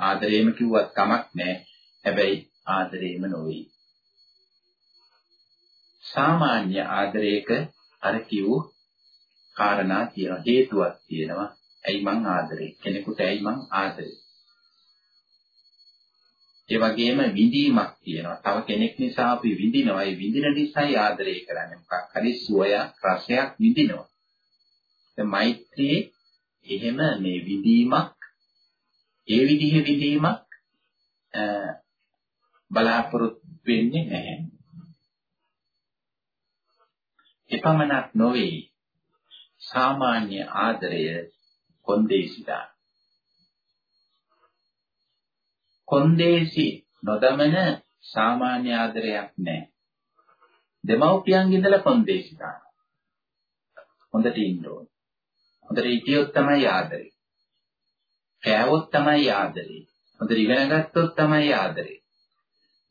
ආදරේම කිව්වත් කමක් නැහැ. හැබැයි ආදරේම නොවේ. සාමාන්‍ය ආදරයක අර කිව් කාරණා තියෙනවා හේතුවක් තියෙනවා. ඇයි මං ආදරේ? කෙනෙකුට ඇයි මං ආදරේ? ඒ වගේම විඳීමක් තියෙනවා. තව කෙනෙක් නිසා අපි විඳිනවා. ඒ විඳින නිසායි ආදරය කරන්නේ. මොකක් හරි සුවය රසයක් විඳිනවා. දැන් මෛත්‍රියේ එහෙම මේ විඳීමක් ඒ විදිහේ විඳීමක් බලාපොරොත්තු වෙන්නේ නැහැ. එපමණක් නොවේ සාමාන්‍ය ආදරය කොන්දේසිදා. කොන්දේසි නොදමන සාමාන්‍ය ආදරයක් නැහැ. දෙමව්පියන්ගෙන් ඉඳලා කොන්දේසි දානවා. හොඳට ඉන්න ඕන. හොඳට හිටියොත් තමයි ආදරේ. කෑවොත් තමයි ආදරේ. හොඳට ඉගෙන ගත්තොත් තමයි ආදරේ.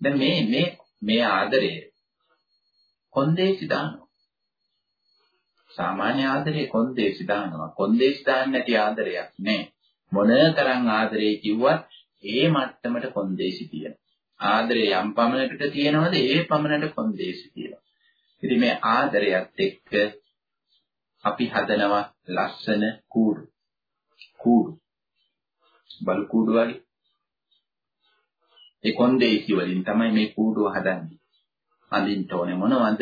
දැන් මේ මේ මේ ආදරය කොන්දේසි දානවා. සාමාන්‍ය ආදරේ කොන්දේසි දානවා. කොන්දේසි දාන්නේ නැති ආදරයක් නෑ. මොනතරම් ආදරේ කිව්වත් ඒ මට්ටමට කොන්දේසි තියෙනවා. ආදරේ යම් පමණකට තියෙනවද ඒ පමණට කොන්දේසි තියෙනවා. ඉතින් මේ ආදරයත් එක්ක අපි හදනවා ලස්සන කූඩු. කූඩු. බලු කූඩු වගේ. ඒ කොන්දේසි වලින් තමයි මේ කූඩුව හදන්නේ. අඳින්න ඕනේ මොනවද?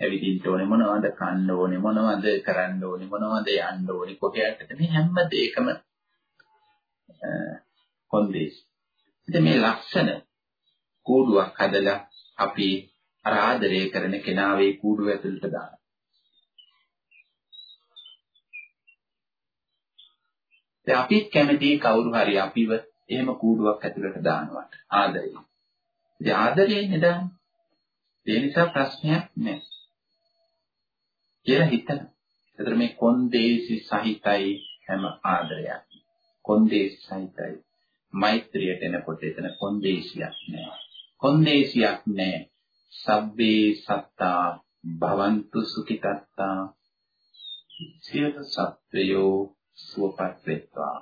ඇවිදින්න ඕනේ මොනවද? කන්න ඕනේ මොනවද? කරන්න ඕනේ මොනවද? යන්න ඕනේ කොහේටද? මේ හැම දෙයකම කොන්දේසි. ඉතින් මේ ලක්ෂණ කූඩුවක් හදලා අපි අර ආදරය කරන කෙනාවේ කූඩුව ඇතුළට දානවා. දැන් අපිත් කැමති කවුරු හරි අපිව එහෙම කූඩුවක් ඇතුළට දානවට ආදරය. ඉතින් ආදරේ නේද? ඒ නිසා ප්‍රශ්නයක් නැහැ. කියලා හිතන. ඒතර මේ කොන්දේසි සහිතයි හැම ආදරයක්. කොන්දේසි සහිතයි. මෛත්‍රියට එනකොට එතන කොන්දේසියක් නෑ. කොන්දේසියක් නෑ. සබ්බේ සත්තා භවන්තු සුඛිතත්තා සියලු සත්වයෝ සුවපත් වෙත්වා.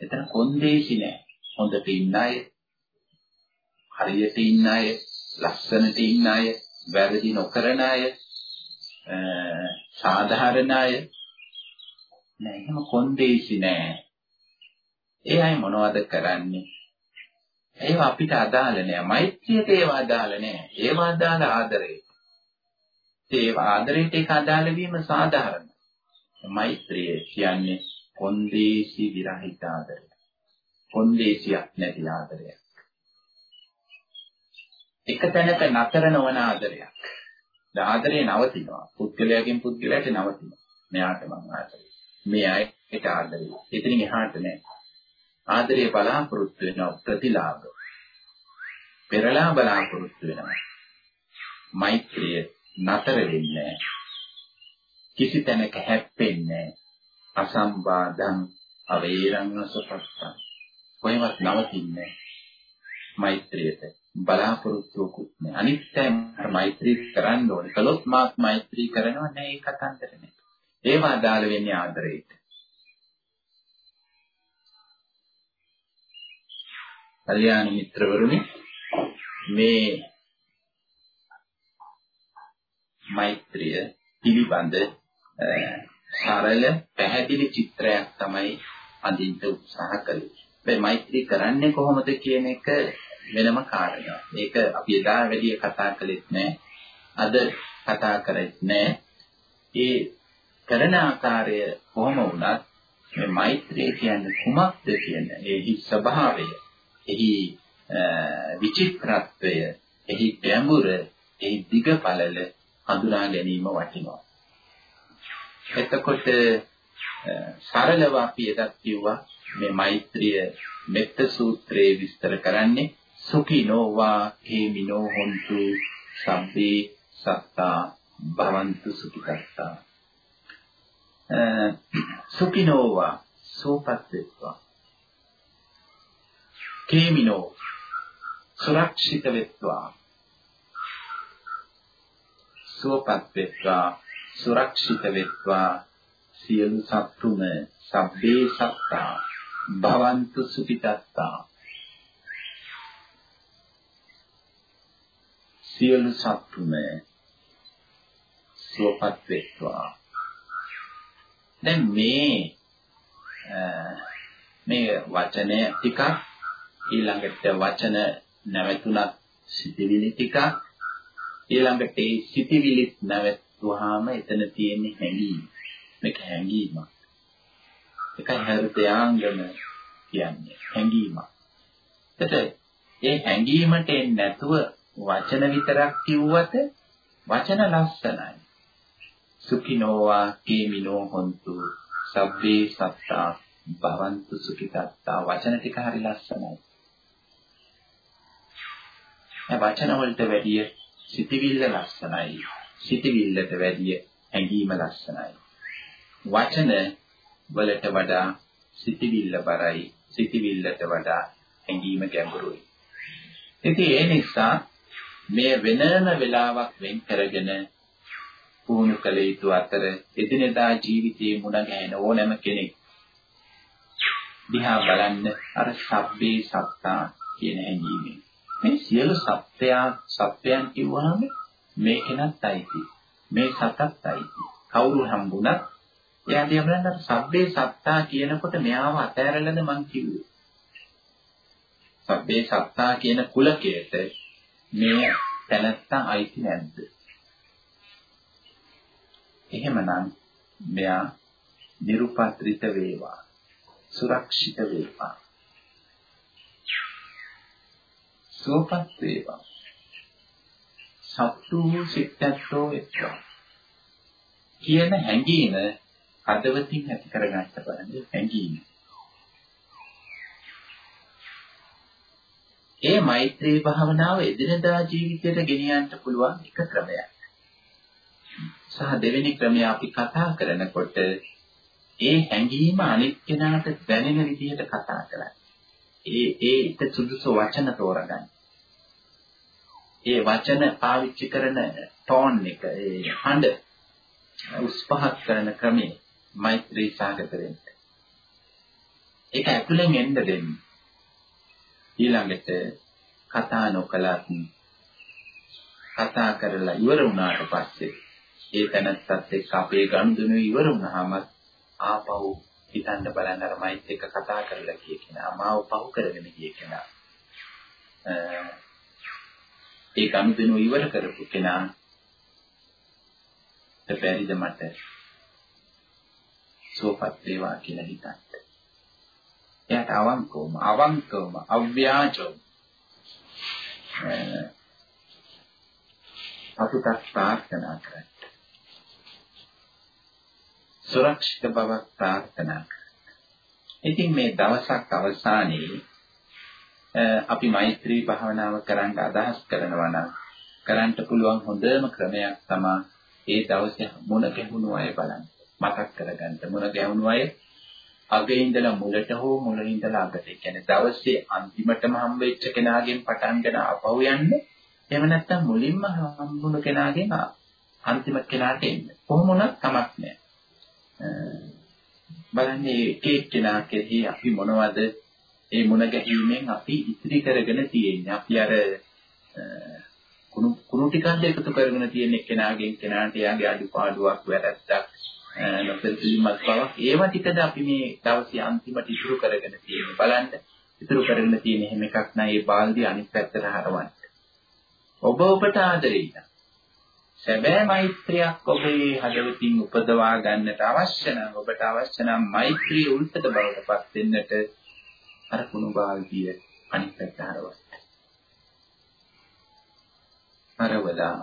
එතන කොන්දේසි නෑ. හොඳට ඉන්න අය, හරියට ඉන්න අය, ලස්සනට ඉන්න අය, වැරදි නොකරන අය, සාධාරණ අය නෑ. එහෙම කොන්දේසි නෑ. ඒ අය මොනවද කරන්නේ? ඒවා අපිට අදාළ නෑ. මෛත්‍රියට ඒවා අදාළ නෑ. ඒවා අදාළ ආදරයට. ඒ ආදරයට ඒක අදාළ වීම සාධාරණයි. මෛත්‍රිය කියන්නේ කොන්දේසි විරහිත ආදරය. කොන්දේසියක් නැති ආදරයක්. එක තැනක නතර නොවන ආදරයක්. ආදරේ නවතිනවා. පුද්ගලයාගෙන් පුද්ගලයාට නවතිනවා. මෙයාට මං ආදරේ. මේ අයට ආදරේ. එතනින් එහාට නෑ. ආදරේ බලාපොරොත්තු වෙනවා ප්‍රතිලාභ. පෙරලා බලාපොරොත්තු වෙනවා. මෛත්‍රිය නතර වෙන්නේ කිසි තැනක හැප්පෙන්නේ අසම්බාධං අවේරං අසපත්තං. කොහෙවත් නවතින්නේ මෛත්‍රියට බලාපොරොත්තුකුත් නෑ. අනිත්යෙන් මෛත්‍රී කරන්න ඕනේ. කළොත් මාත් මෛත්‍රී කරනවා නෑ ඒ කතන්දර නෑ. ඒව අදාළ වෙන්නේ ආදරයට. කල්යාණ මිත්‍රවරුනි මේ මෛත්‍රිය පිළිබඳ සරල පැහැදිලි චිත්‍රයක් තමයි අඳින්න උත්සාහ කළේ. මේ මෛත්‍රී කරන්නේ කොහොමද කියන එක වෙනම කාරණයක්. ඒක අපි එදා වැඩි කතා කළෙත් නෑ. අද කතා කරෙත් නෑ. ඒ කරන ආකාරය කොහොම වුණත් මේ මෛත්‍රිය කියන්නේ කුමක්ද කියන ඒ ස්වභාවය එහි විචිත්‍රත්වය, එහි ගැඹුර, එහි දිගපළල හඳුනා ගැනීම වටිනවා. එතකොට සරලව අපි එදත් කිව්වා මේ මෛත්‍රිය මෙත්ත සූත්‍රයේ විස්තර කරන්නේ සුඛිනෝවා හේමිනෝ හොන්තු සබ්බේ සත්තා භවන්තු සුඛිතත්තා සුඛිනෝවා සෝපත් වෙත්වා. කේමිනෝ සුරක්ෂිත වෙත්වා. සුවපත් වෙත්වා. සුරක්ෂිත වෙත්වා. සියලු සත්තුම සබ්බේ සත්තා. භවන්තු සුඛිතත්තා. සියලු සත්තුම සුවපත් වෙත්වා. දැන් මේ මේ වචනය ටිකක් ඊළඟට වචන නැවතුණත් සිටිවිලි ටිකක් ඊළඟට ඒ සිටිවිලිත් නැවත නැවතුවාම එතන තියෙන හැඟීම. මේක හැඟීමක්. ඒකයි හෘදයාංගම කියන්නේ. හැඟීමක්. එතකොට ඒ හැඟීමට එන්නේ නැතුව වචන විතරක් කිව්වට වචන ලස්සනයි. සුඛිනෝවා කේමිනෝ හොන්තු. සබ්බේ සත්තා භවන්තු සුඛිතත්තා. වචන ටික හරි ලස්සනයි. ඒ වචන වලට වැඩිය සිතවිල්ල ලස්සනයි. සිතවිල්ලට වැඩිය හැඟීම ලස්සනයි. වචන වලට වඩා සිතවිල්ල බරයි. සිතවිල්ලට වඩා හැඟීම ගැඹුරුයි. ඉතින් ඒ නිසා මේ වෙනම වෙලාවක් වෙන් කරගෙන පුහුණු කළ යුතු අතර එදිනෙදා ජීවිතයේ මුණ ගැහෙන ඕනෑම කෙනෙක් දිහා බලන්න අර සබ්බේ සත්තා කියන හැඟීමෙන් මේ සියලු සත්‍යයන් සත්‍යයන් කිව්වහම මේ කෙනත් අයිති මේ සතත් අයිති කවුරු හම්බුණත් එයා දිහා බලන්න අර සබ්බේ සත්තා කියනකොට මෙයාව අතෑරලද මං කිව්වේ සබ්බේ සත්තා කියන කුලකයට මේ තැනත්තා අයිති නැද්ද එහෙමනම් මෙයා නිරුපත්‍රිත වේවා. සුරක්ෂිත වේවා. සුවපත් වේවා. සත්තු සිත්ත්වෝ වෙත්වා. කියන හැඟීම හදවතින් ඇති කරගන්න බලන්නේ හැඟීම. ඒ මෛත්‍රී භාවනාව එදිනදා ජීවිතයට ගෙනියන්න පුළුවන් එක ක්‍රමයක්. සහ දෙවෙනි ක්‍රමය අපි කතා කරනකොට ඒ හැඟීම අනිත් කෙනාට දැනෙන විදිහට කතා කරන්න. ඒ ඒට සුදුසු වචන තෝරගන්න. ඒ වචන පාවිච්චි කරන ටෝන් එක, ඒ හඬ උස් පහත් කරන ක්‍රමය මෛත්‍රී සාගත වෙන්න. ඒක ඇතුලෙන් එන්න දෙන්න. ඊළඟට කතා නොකලත් කතා කරලා ඉවර වුණාට පස්සේ ඒ තැනත්තත් එක්ක අපේ ගනුදෙනු ඉවර වුණාම ආපහු හිතන්න බලන්න අර මයිත් එක්ක කතා කරලා කිය කෙනා මාව පහු කරගෙන ගිය කෙනා ඒ ගනුදෙනු ඉවර කරපු කෙනා බැරිද මට සෝපත් වේවා කියලා හිතන්න. එයාට අවංකවම අවංකවම අව්‍යාජව අපිට ප්‍රාර්ථනා කරන්න. සුරක්ෂිත බවක් ප්‍රාර්ථනා ඉතින් මේ දවසක් අවසානයේ අපි මෛත්‍රී භාවනාව කරන්න අදහස් කරනවා නම් කරන්න පුළුවන් හොඳම ක්‍රමයක් තමයි ඒ දවසේ මුණ ගැහුණු අය බලන්න. මතක් කරගන්න මුණ ගැහුණු අය අගේ ඉඳලා මුලට හෝ මුලින් ඉඳලා අගට. ඒ කියන්නේ දවසේ අන්තිමටම හම්බෙච්ච කෙනාගෙන් පටන්ගෙන ආපහු යන්නේ. එහෙම නැත්නම් මුලින්ම හම්බුණු කෙනාගෙන් අන්තිම කෙනාට එන්න. කොහොම වුණත් කමක් නැහැ. බලන්නේ එක එක්කෙනා කෙරෙහි අපි මොනවද ඒ මුණ ගැහිීමෙන් අපි ඉතිරි කරගෙන තියෙන්නේ. අපි අර කුණු කුණු ටිකක් එකතු කරගෙන තියෙන එක්කෙනාගෙන් කෙනාට යාගේ අඩුපාඩුවක් වැරද්දක් නොපෙළීමක් බවක්. ඒවා ටිකද අපි මේ දවසේ අන්තිමට ඉතුරු කරගෙන තියෙන්නේ. බලන්න ඉතුරු කරගෙන තියෙන හැම එකක් නෑ ඒ බාල්දිය අනිත් පැත්තට හරවන්න. ඔබ ඔබට ආදරෙයි සැබෑ මෛත්‍රියක් ඔබේ හදවතින් උපදවා ගන්නට අවශ්‍ය නම් ඔබට අවශ්‍ය නම් මෛත්‍රිය උල්පත බවට පත් වෙන්නට අර කුණු බාල්දිය අනිත් පැත්ත හරවන්න. හරවලා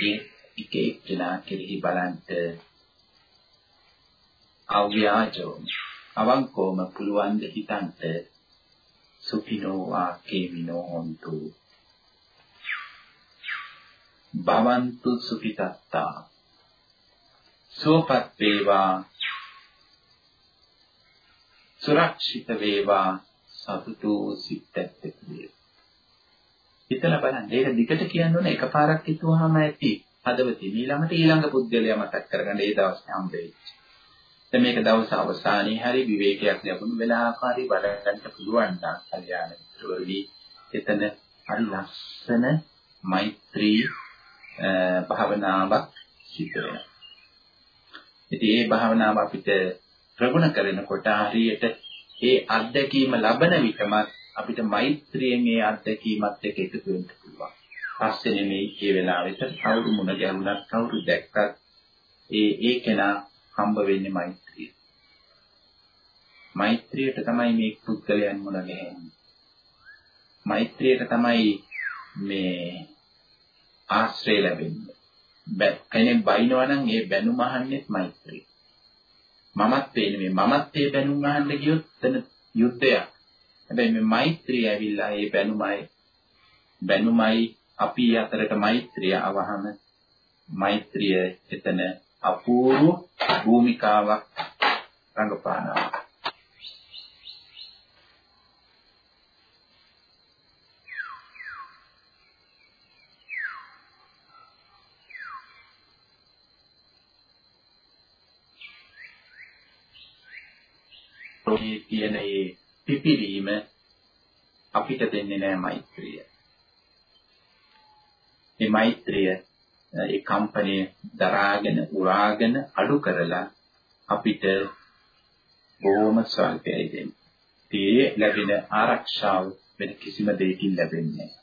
ඒ එක එක්කෙනා කෙරෙහි බලන්ට අව්‍යාජෝ අවංකෝම පුළුවන් ද හිතන්ට සුඛිනෝ වාකේමිනෝ හොන්තු භවන්තු සුඛිතත්තා සෝපත් වේවා සුරක්ෂිත වේවා සතුටු සිත් ඇත්තේ හිතලා බලන්න ඒක දිගට කියන්න ඕනේ එකපාරක් හිතුවාම ඇති හදවතින් ඊළඟට ඊළඟ පුද්ගලයා මතක් කරගන්න ඒ දවසේ හම්බෙච්ච. දැන් මේක දවස් අවසානයේ හරි විවේකයක් ලැබුණු වෙලාවකාරී වඩ ගන්න පුළුවන් නම් කල්යාණ මිත්‍රවරුනි එතන හරි ලස්සන මෛත්‍රී භාවනාවක් සිද්ධ වෙනවා. ඉතින් මේ භාවනාව අපිට ප්‍රගුණ කරනකොට හරියට ඒ අත්දැකීම ලබන විටම අපිට මෛත්‍රියෙන් ඒ අත්දැකීමත් එක්ක එකතු වෙන්න පුළුවන්. පස්සේ නෙමෙයි ඒ වෙලාවෙට කවුරු මුණ ගැහුණත් කවුරු දැක්කත් ඒ ඒ කෙනා හම්බ වෙන්නේ මෛත්‍රිය. මෛත්‍රියට තමයි මේ පුද්ගලයන් මුණ ගැහෙන්නේ. මෛත්‍රියට තමයි මේ ආශ්‍රය ලැබෙන්නේ. කෙනෙක් බයිනවා නම් ඒ බැනුම අහන්නෙත් මෛත්‍රිය. මමත් වෙන්නේ මේ මමත් ඒ බැනුම් අහන්න ගියොත් එතන යුද්ධයක්. හැබැයි මේ මෛත්‍රිය ඇවිල්ලා ඒ බැනුමයි බැනුමයි අපි අතරට මෛත්‍රිය අවහම මෛත්‍රිය එතන අපූර්ව භූමිකාවක් රඟපානවා. මේ තියෙන ඒ පිපිරීම අපිට දෙන්නේ නැහැ මෛත්‍රිය. මේ මෛත්‍රිය ඒ කම්පණය දරාගෙන උරාගෙන අඩු කරලා අපිට බොහොම ස්වල්පයි දෙන්නේ. ඒ ලැබෙන ආරක්ෂාව වෙන කිසිම දෙයකින් ලැබෙන්නේ නැහැ.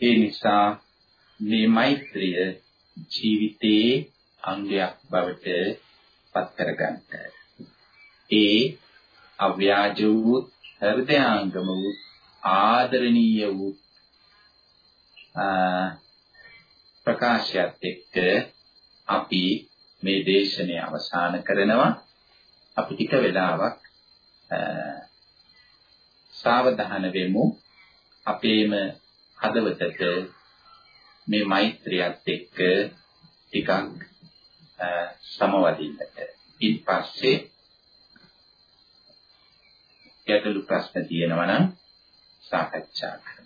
ඒ නිසා මේ මෛත්‍රිය ජීවිතයේ අංගයක් බවට පත් කරගන්නට. ඒ අව්‍යාජ වූ හෘදයාංගම වූ ආදරණීය වූ ප්‍රකාශයත් එක්ක අපි මේ දේශනය අවසන් කරනවා. අපි ටික වෙලාවක් සාවධාන වෙමු. අපේම හදවතට මේ මෛත්‍රියත් එක්ක ටිකක් සමවදින්නට. ඉන් පස්සේ ගැටලු ප්‍රශ්න තියෙනවා නම් සාකච්ඡා කරමු.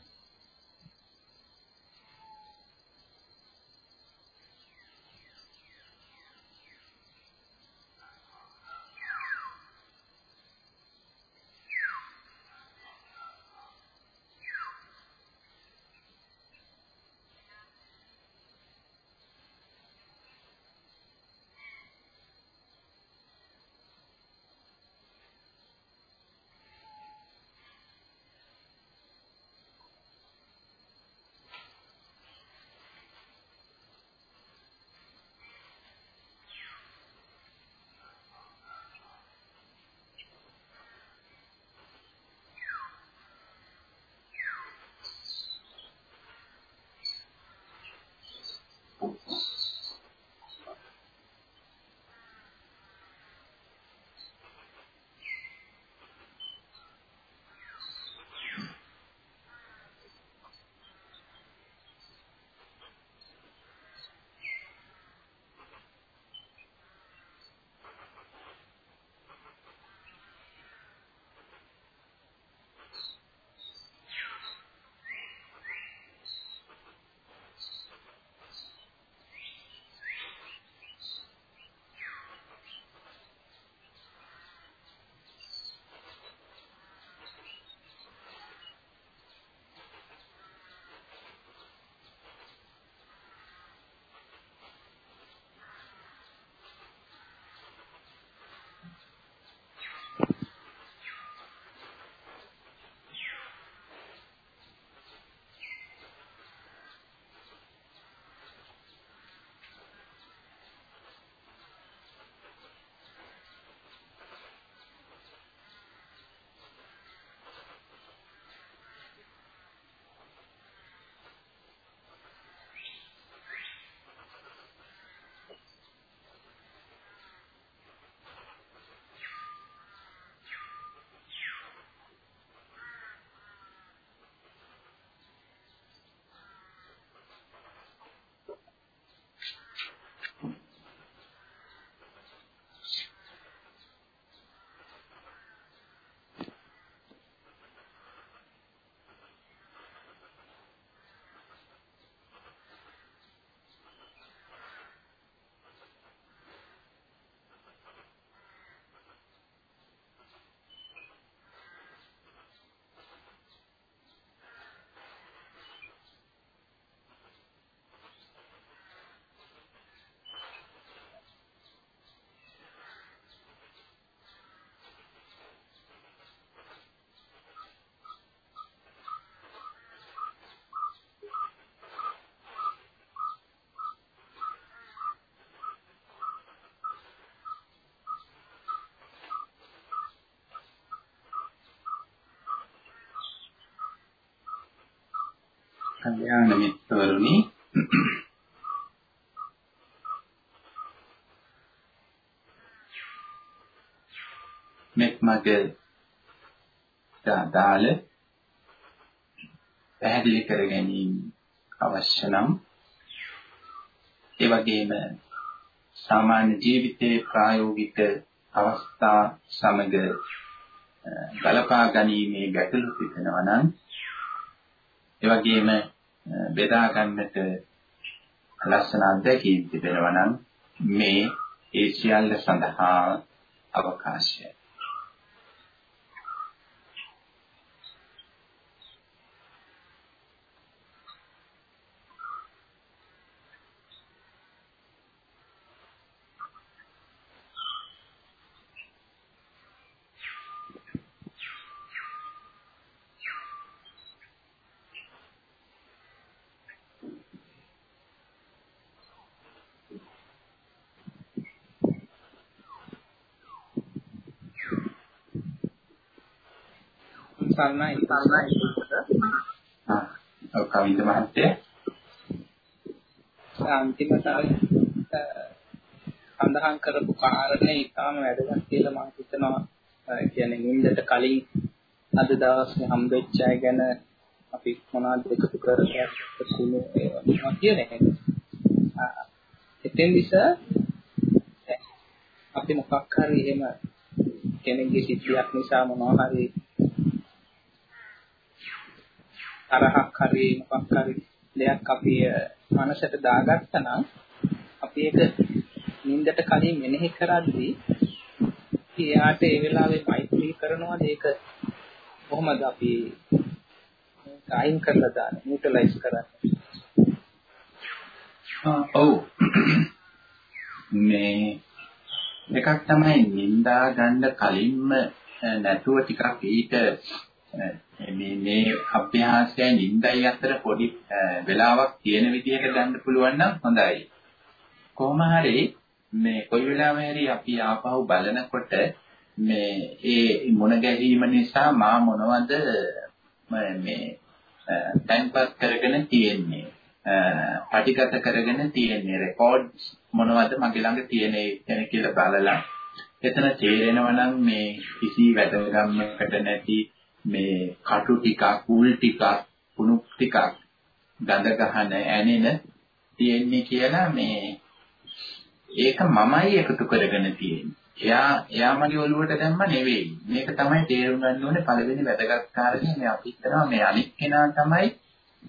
කල්යාණ මිත්‍රවරුනි මෙත් මග දාල පැහැදිලි කර ගැනීම අවශ්‍ය නම් ඒ වගේම සාමාන්‍ය ජීවිතයේ ප්‍රායෝගික අවස්ථා සමග ගලපා ගැනීමේ ගැටලු තිබෙනවා නම් ඒ වගේම බෙදා ගන්නට ලස්සන අත්දැකීම් තිබෙනවා නම් මේ ඒ සියල්ල සඳහා අවකාශය සරණයි සරණයි ආ කවිද මහත්තයා? අන්තිමට සඳහන් කරපු කාරණේ ඉතාම වැදගත් කියලා මම හිතනවා. කියන්නේ නින්දට කලින් අද දවසේ හම්බෙච්ච අය ගැන අපි මොනවද එකතු කරලා ඒවා කියන එක. එතෙන් නිසා අපි මොකක් හරි එහෙම කෙනෙක්ගේ සිද්ධියක් නිසා මොනවා හරි තරහක් හරි මොකක් හරි දෙයක් අපි මනසට දාගත්තා නම් අපි ඒක නින්දට කලින් මෙනෙහි කරද්දී එයාට ඒ වෙලාවේ මෛත්‍රී කරනවාද? ඒක කොහොමද අපි අයින් කරලා දාන්නේ නියුට්‍රලයිස් කරන්නේ? ඔව්. මේ එකක් තමයි නින්දා ගන්න කලින්ම නැතුව ටිකක් ඊට මේ මේ අභ්‍යාසයයි නින්දයි අතර පොඩි වෙලාවක් තියෙන විදිහට ගන්න පුළුවන් නම් හොඳයි. කොහොම හරි මේ කොයි වෙලාවෙ හරි අපි ආපහු බලනකොට මේ ඒ මොන ගැහිම නිසා මා මොනවද මේ තැන්පත් කරගෙන තියෙන්නේ? පටිගත කරගෙන තියෙන්නේ? රෙකෝඩ්ස් මොනවද මගේ ළඟ තියෙන්නේ කියලා බලලා. එතන තේරෙනවා නම් මේ කිසි වැදගත්කමකට නැති මේ කටු ටිකක්, උල් ටිකක්, කුණු ටිකක් ගඳ ගහන ඇනෙන තියෙන්නේ කියලා මේ ඒක මමයි එකතු කරගෙන තියෙන්නේ. එයා එයා මගේ ඔළුවට දැම්ම නෙවෙයි. මේක තමයි තේරුම් ගන්න ඕනේ පළවෙනි වැදගත් කාරණේ. මේ අපි හිතනවා මේ අනිත් කෙනා තමයි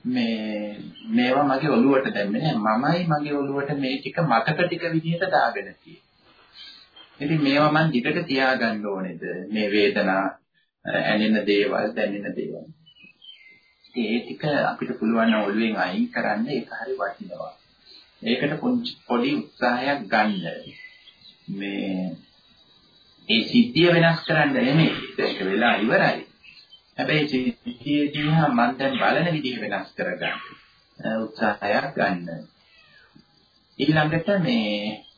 මේ මේවා මගේ ඔළුවට දැම්මේ නෑ. මමයි මගේ ඔළුවට මේ ටික මතක ටික විදිහට දාගෙන තියෙන්නේ. ඉතින් මේවා මම දිගට තියාගන්න ඕනේද? මේ වේදනා ඇනෙන දේවල් දැනෙන දේවල්. ඒ ටික අපිට පුළුවන් ඔළුවෙන් අයින් කරන්න ඒක හරි වටිනවා. ඒකට පොඩි උත්සාහයක් ගන්න. මේ ඒ සිද්ධිය වෙනස් කරන්න නෙමෙයි. ඒක වෙලා ඉවරයි. හැබැයි සිද්ධිය දිහා මම දැන් බලන විදිහ වෙනස් කරගන්න උත්සාහයක් ගන්න. ඊළඟට මේ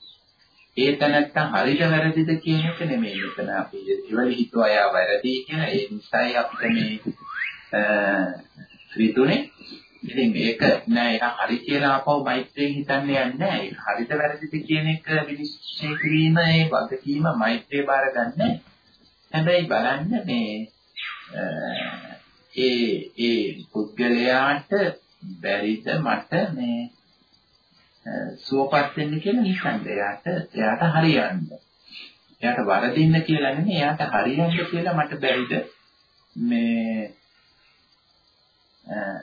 ඒ තැනත්තා හරිද වැරදිද කියන එක නෙමෙයි. මෙතන අපි ඉවලි හිතුවා යා වැරදි කියන ඒ නිසායි අපිට මේ ත්‍රිතුනේ ඉතින් මේක නෑ ඒක හරි කියලා ආපහු මෛත්‍රියෙන් හිතන්නේ යන්නේ ඒක හරිද වැරදිද කියන එක විනිශ්චය කිරීම ඒ වගකීම මෛත්‍රිය බාර ගන්න හැබැයි බලන්න මේ ඒ ඒ පුද්ගලයාට බැරිද මට මේ සුවපත් වෙන්න කියලා හිතන්න. එයාට එයාට හරියන්න. එයාට වරදින්න කියලා නෙමෙයි එයාට හරියන්න කියලා මට බැරිද මේ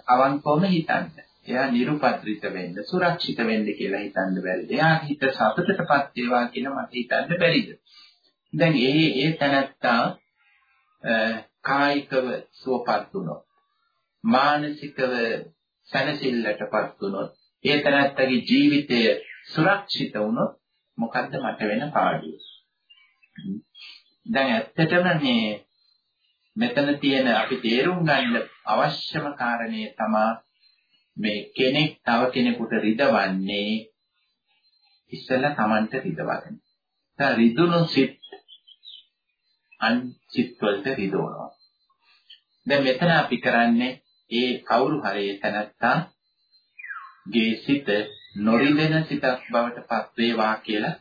අවංකවම හිතන්න. එයා නිරුපද්‍රිත වෙන්න, සුරක්ෂිත වෙන්න කියලා හිතන්න බැරිද? එයා හිත සතුටටපත් වේවා කියලා මට හිතන්න බැරිද? දැන් ඒ ඒ තැනත්තා කායිකව සුවපත් වුණොත් මානසිකව සැනසෙල්ලටපත් වුණොත් ඒ තැනත්තගේ ජීවිතය සුරක්ෂිත වුණොත් මොකද්ද මට වෙන පාඩුව? දැන් ඇත්තටම මේ මෙතන තියෙන අපි තේරුම් ගන්න අවශ්‍යම කාරණේ තමයි මේ කෙනෙක් තව කෙනෙකුට රිදවන්නේ ඉස්සෙල්ලා Tamanට රිදවගෙන. දැන් රිදුණු සිත් අන් සිත් වලට රිදවනවා. දැන් මෙතන අපි කරන්නේ ඒ කවුරු හරි තැනත්තා ගේ සිත නොරිදෙන සිතක් බවට පත් වේවා කියලා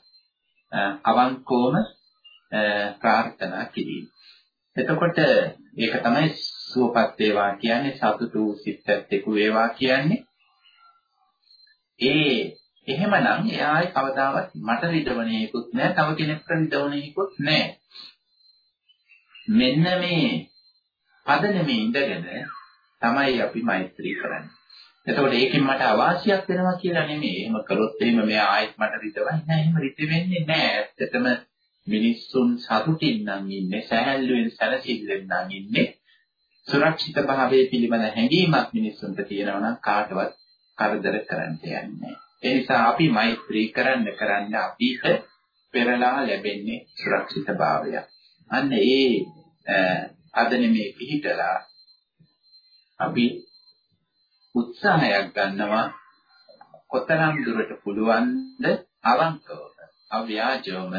අවංකවම ප්‍රාර්ථනා කිරීම. එතකොට ඒක තමයි සුවපත් වේවා කියන්නේ සතුටු සිතත් එක්ක වේවා කියන්නේ. ඒ එහෙමනම් එයායි කවදාවත් මට රිදවණේකුත් නැහැ, තව කෙනෙක්ට රිදවණේකුත් නැහැ. මෙන්න මේ පදනමේ ඉඳගෙන තමයි අපි මෛත්‍රී කරන්නේ. එතකොට ඒකෙන් මට අවාසියක් වෙනවා කියලා නෙමෙයි. එහෙම කළොත් එහෙම මෙයා ආයෙත් මට රිදවන්නේ නැහැ. එහෙම රිදෙන්නේ නැහැ. ඇත්තටම මිනිස්සුන් සතුටින් නම් ඉන්නේ, සැහැල්ලුවෙන් සැලසිල්ලෙන් නම් ඉන්නේ. සුරක්ෂිත භාවයේ පිළිබඳ හැඟීමක් මිනිස්සුන්ට තියෙනවා නම් කාටවත් කරදර කරන්න යන්නේ ඒ නිසා අපි මෛත්‍රී කරන්න කරන්න අපිට පෙරලා ලැබෙන්නේ සුරක්ෂිත භාවය. අන්න ඒ අදනෙමේ පිහිටලා අපි උත්සාහයක් ගන්නවා කොතරම් දුරට පුළුවන්ද අවංකවම අව්‍යාජවම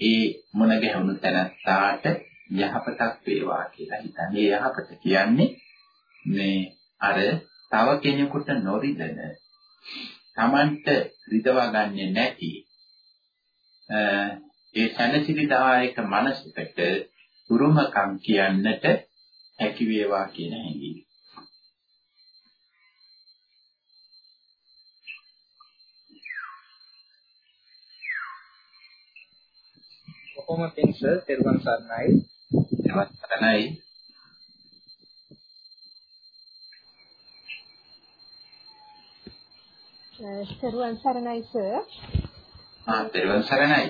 ඒ මුණ ගැහුණු තැනත්තාට යහපතක් වේවා කියලා හිතන්නේ. ඒ යහපත කියන්නේ මේ අර තව කෙනෙකුට නොරිදෙන Tamanට රිදවා ගන්නෙ නැති ඒ සැනසිලිදායක මනසකට උරුමකම් කියන්නට හැකි වේවා කියන හැඟීම. කොහොම පින්ස තෙරුවන් සරණයි. තවත් සරණයි. තෙරුවන් සරණයි සර්. ආ තෙරුවන් සරණයි.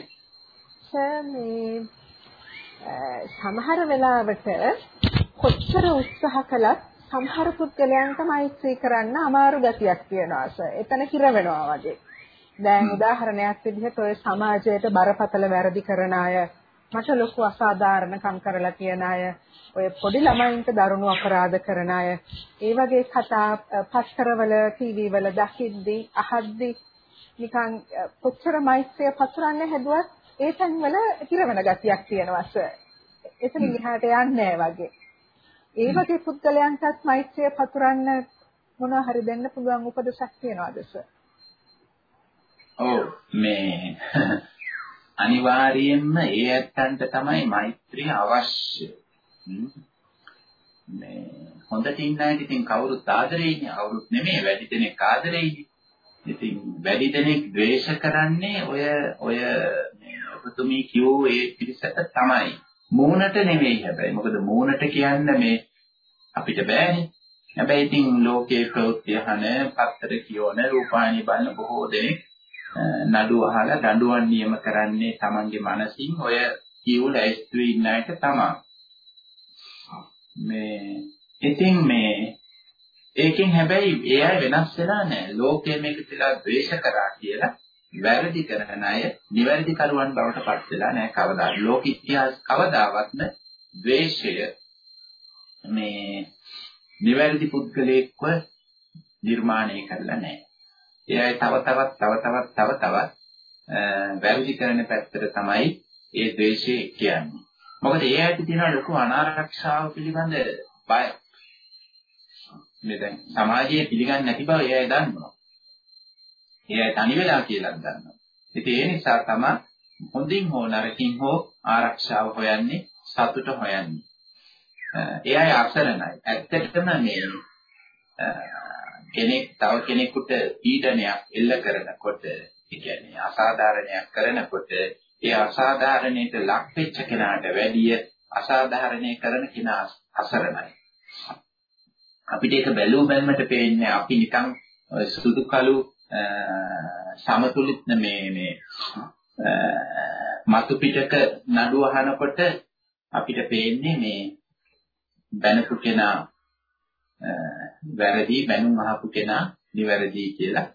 සර් මේ සමහර වෙලාවට කොච්චර උත්සාහ කළත් සමහර පුද්ගලයන්ට මෛත්‍රී කරන්න අමාරු ගතියක් තියෙනවා සර්. එතන හිර වෙනවා වගේ. දැන් උදාහරණයක් විදිහට ඔය සමාජයට බරපතල වැරදි කරන අය මට ලොකු අසාධාරණකම් කරලා තියෙන අය ඔය පොඩි ළමයින්ට දරුණු අපරාධ කරන අය ඒ වගේ කතා පත්තරවල ටීවී වල දකිද්දී අහද්දී නිකන් කොච්චර මෛත්‍රිය පතුරන්න හැදුවත් ඒ තැන්වල හිරවන ගතියක් තියෙනවා සර්. එතන ඉහාට යන්නේ වගේ. ඒ වගේ පුද්ගලයන්ටත් මෛත්‍රිය පතුරන්න මොනවා හරි දෙන්න පුළුවන් උපදෙසක් තියනවාද සර්? ඔව් මේ අනිවාර්යයෙන්ම ඒ ඇත්තන්ට තමයි මෛත්‍රිය අවශ්‍ය. මේ හොඳට ඉන්න අයට ඉතින් කවුරුත් ආදරෙයිනේ. අවුරුත් නෙමෙයි වැඩි දෙනෙක් ආදරෙයිනේ. ඉතින් වැඩි දෙනෙක් ද්වේෂ කරන්නේ ඔය ඔය ඔබතුමී කියෝ ඒ පිරිසට තමයි. මූණට නෙමෙයි හැබැයි. මොකද මූණට කියන්න මේ අපිට බෑනේ. හැබැයි ඉතින් ලෝකේ ප්‍රවෘත්ති අහන, පත්තර කියවන, රූපායනී බලන බොහෝ දෙනෙක් නඩු අහලා දඬුවම් නියම කරන්නේ Tamange මනසින් ඔය කියුල ඇස්තු ඉන්න අයට තමයි. මේ ඉතින් මේ ඒකෙන් හැබැයි ඒ අය වෙනස් වෙලා නැහැ. ලෝකයේ මේක තියලා ද්වේෂ කරා කියලා වැරදි කරන අය නිවැරදි කරුවන් බවට පත් වෙලා නැහැ කවදා. ලෝක ඉතිහාස කවදාවත්ම ද්වේෂය මේ නිවැරදි පුද්ගලයෙක්ව නිර්මාණය කරලා නැහැ. ඒ අය තව තවත් තව තවත් තව තවත් වැරදි කරන පැත්තට තමයි ඒ ද්වේෂය කියන්නේ. මොකද ඒ ඇයිට තියෙන ලොකු අනාරක්ෂාව පිළිබඳ බය. මේ දැන් සමාජයේ පිළිගන්නේ නැති බව ඒ අය දන්නවා. ඒ අය තනි වෙලා කියලා දන්නවා. ඉතින් ඒ නිසා තමයි හොඳින් හෝ නරකින් හෝ ආරක්ෂාව හොයන්නේ සතුට හොයන්නේ. ඒ අය අසරණයි. ඇත්තටම මේ කෙනෙක් තව කෙනෙකුට පීඩනයක් එල්ල කරනකොට, ඒ කියන්නේ අසාධාරණයක් කරනකොට, ඒ අසාධාරණයට ලක් වෙච්ච කෙනාට වැඩිය අසාධාරණේ කරන කෙනා අසරණයි. අපිට ඒක බැලුව බැලමට පේන්නේ අපි නිකන් සුදු කළු සමතුලිත මේ මේ මතු පිටක නඩුව අහනකොට අපිට පේන්නේ මේ බැනපු කෙනා වැරදි බැනුම් අහපු කෙනා නිවැරදි කියලා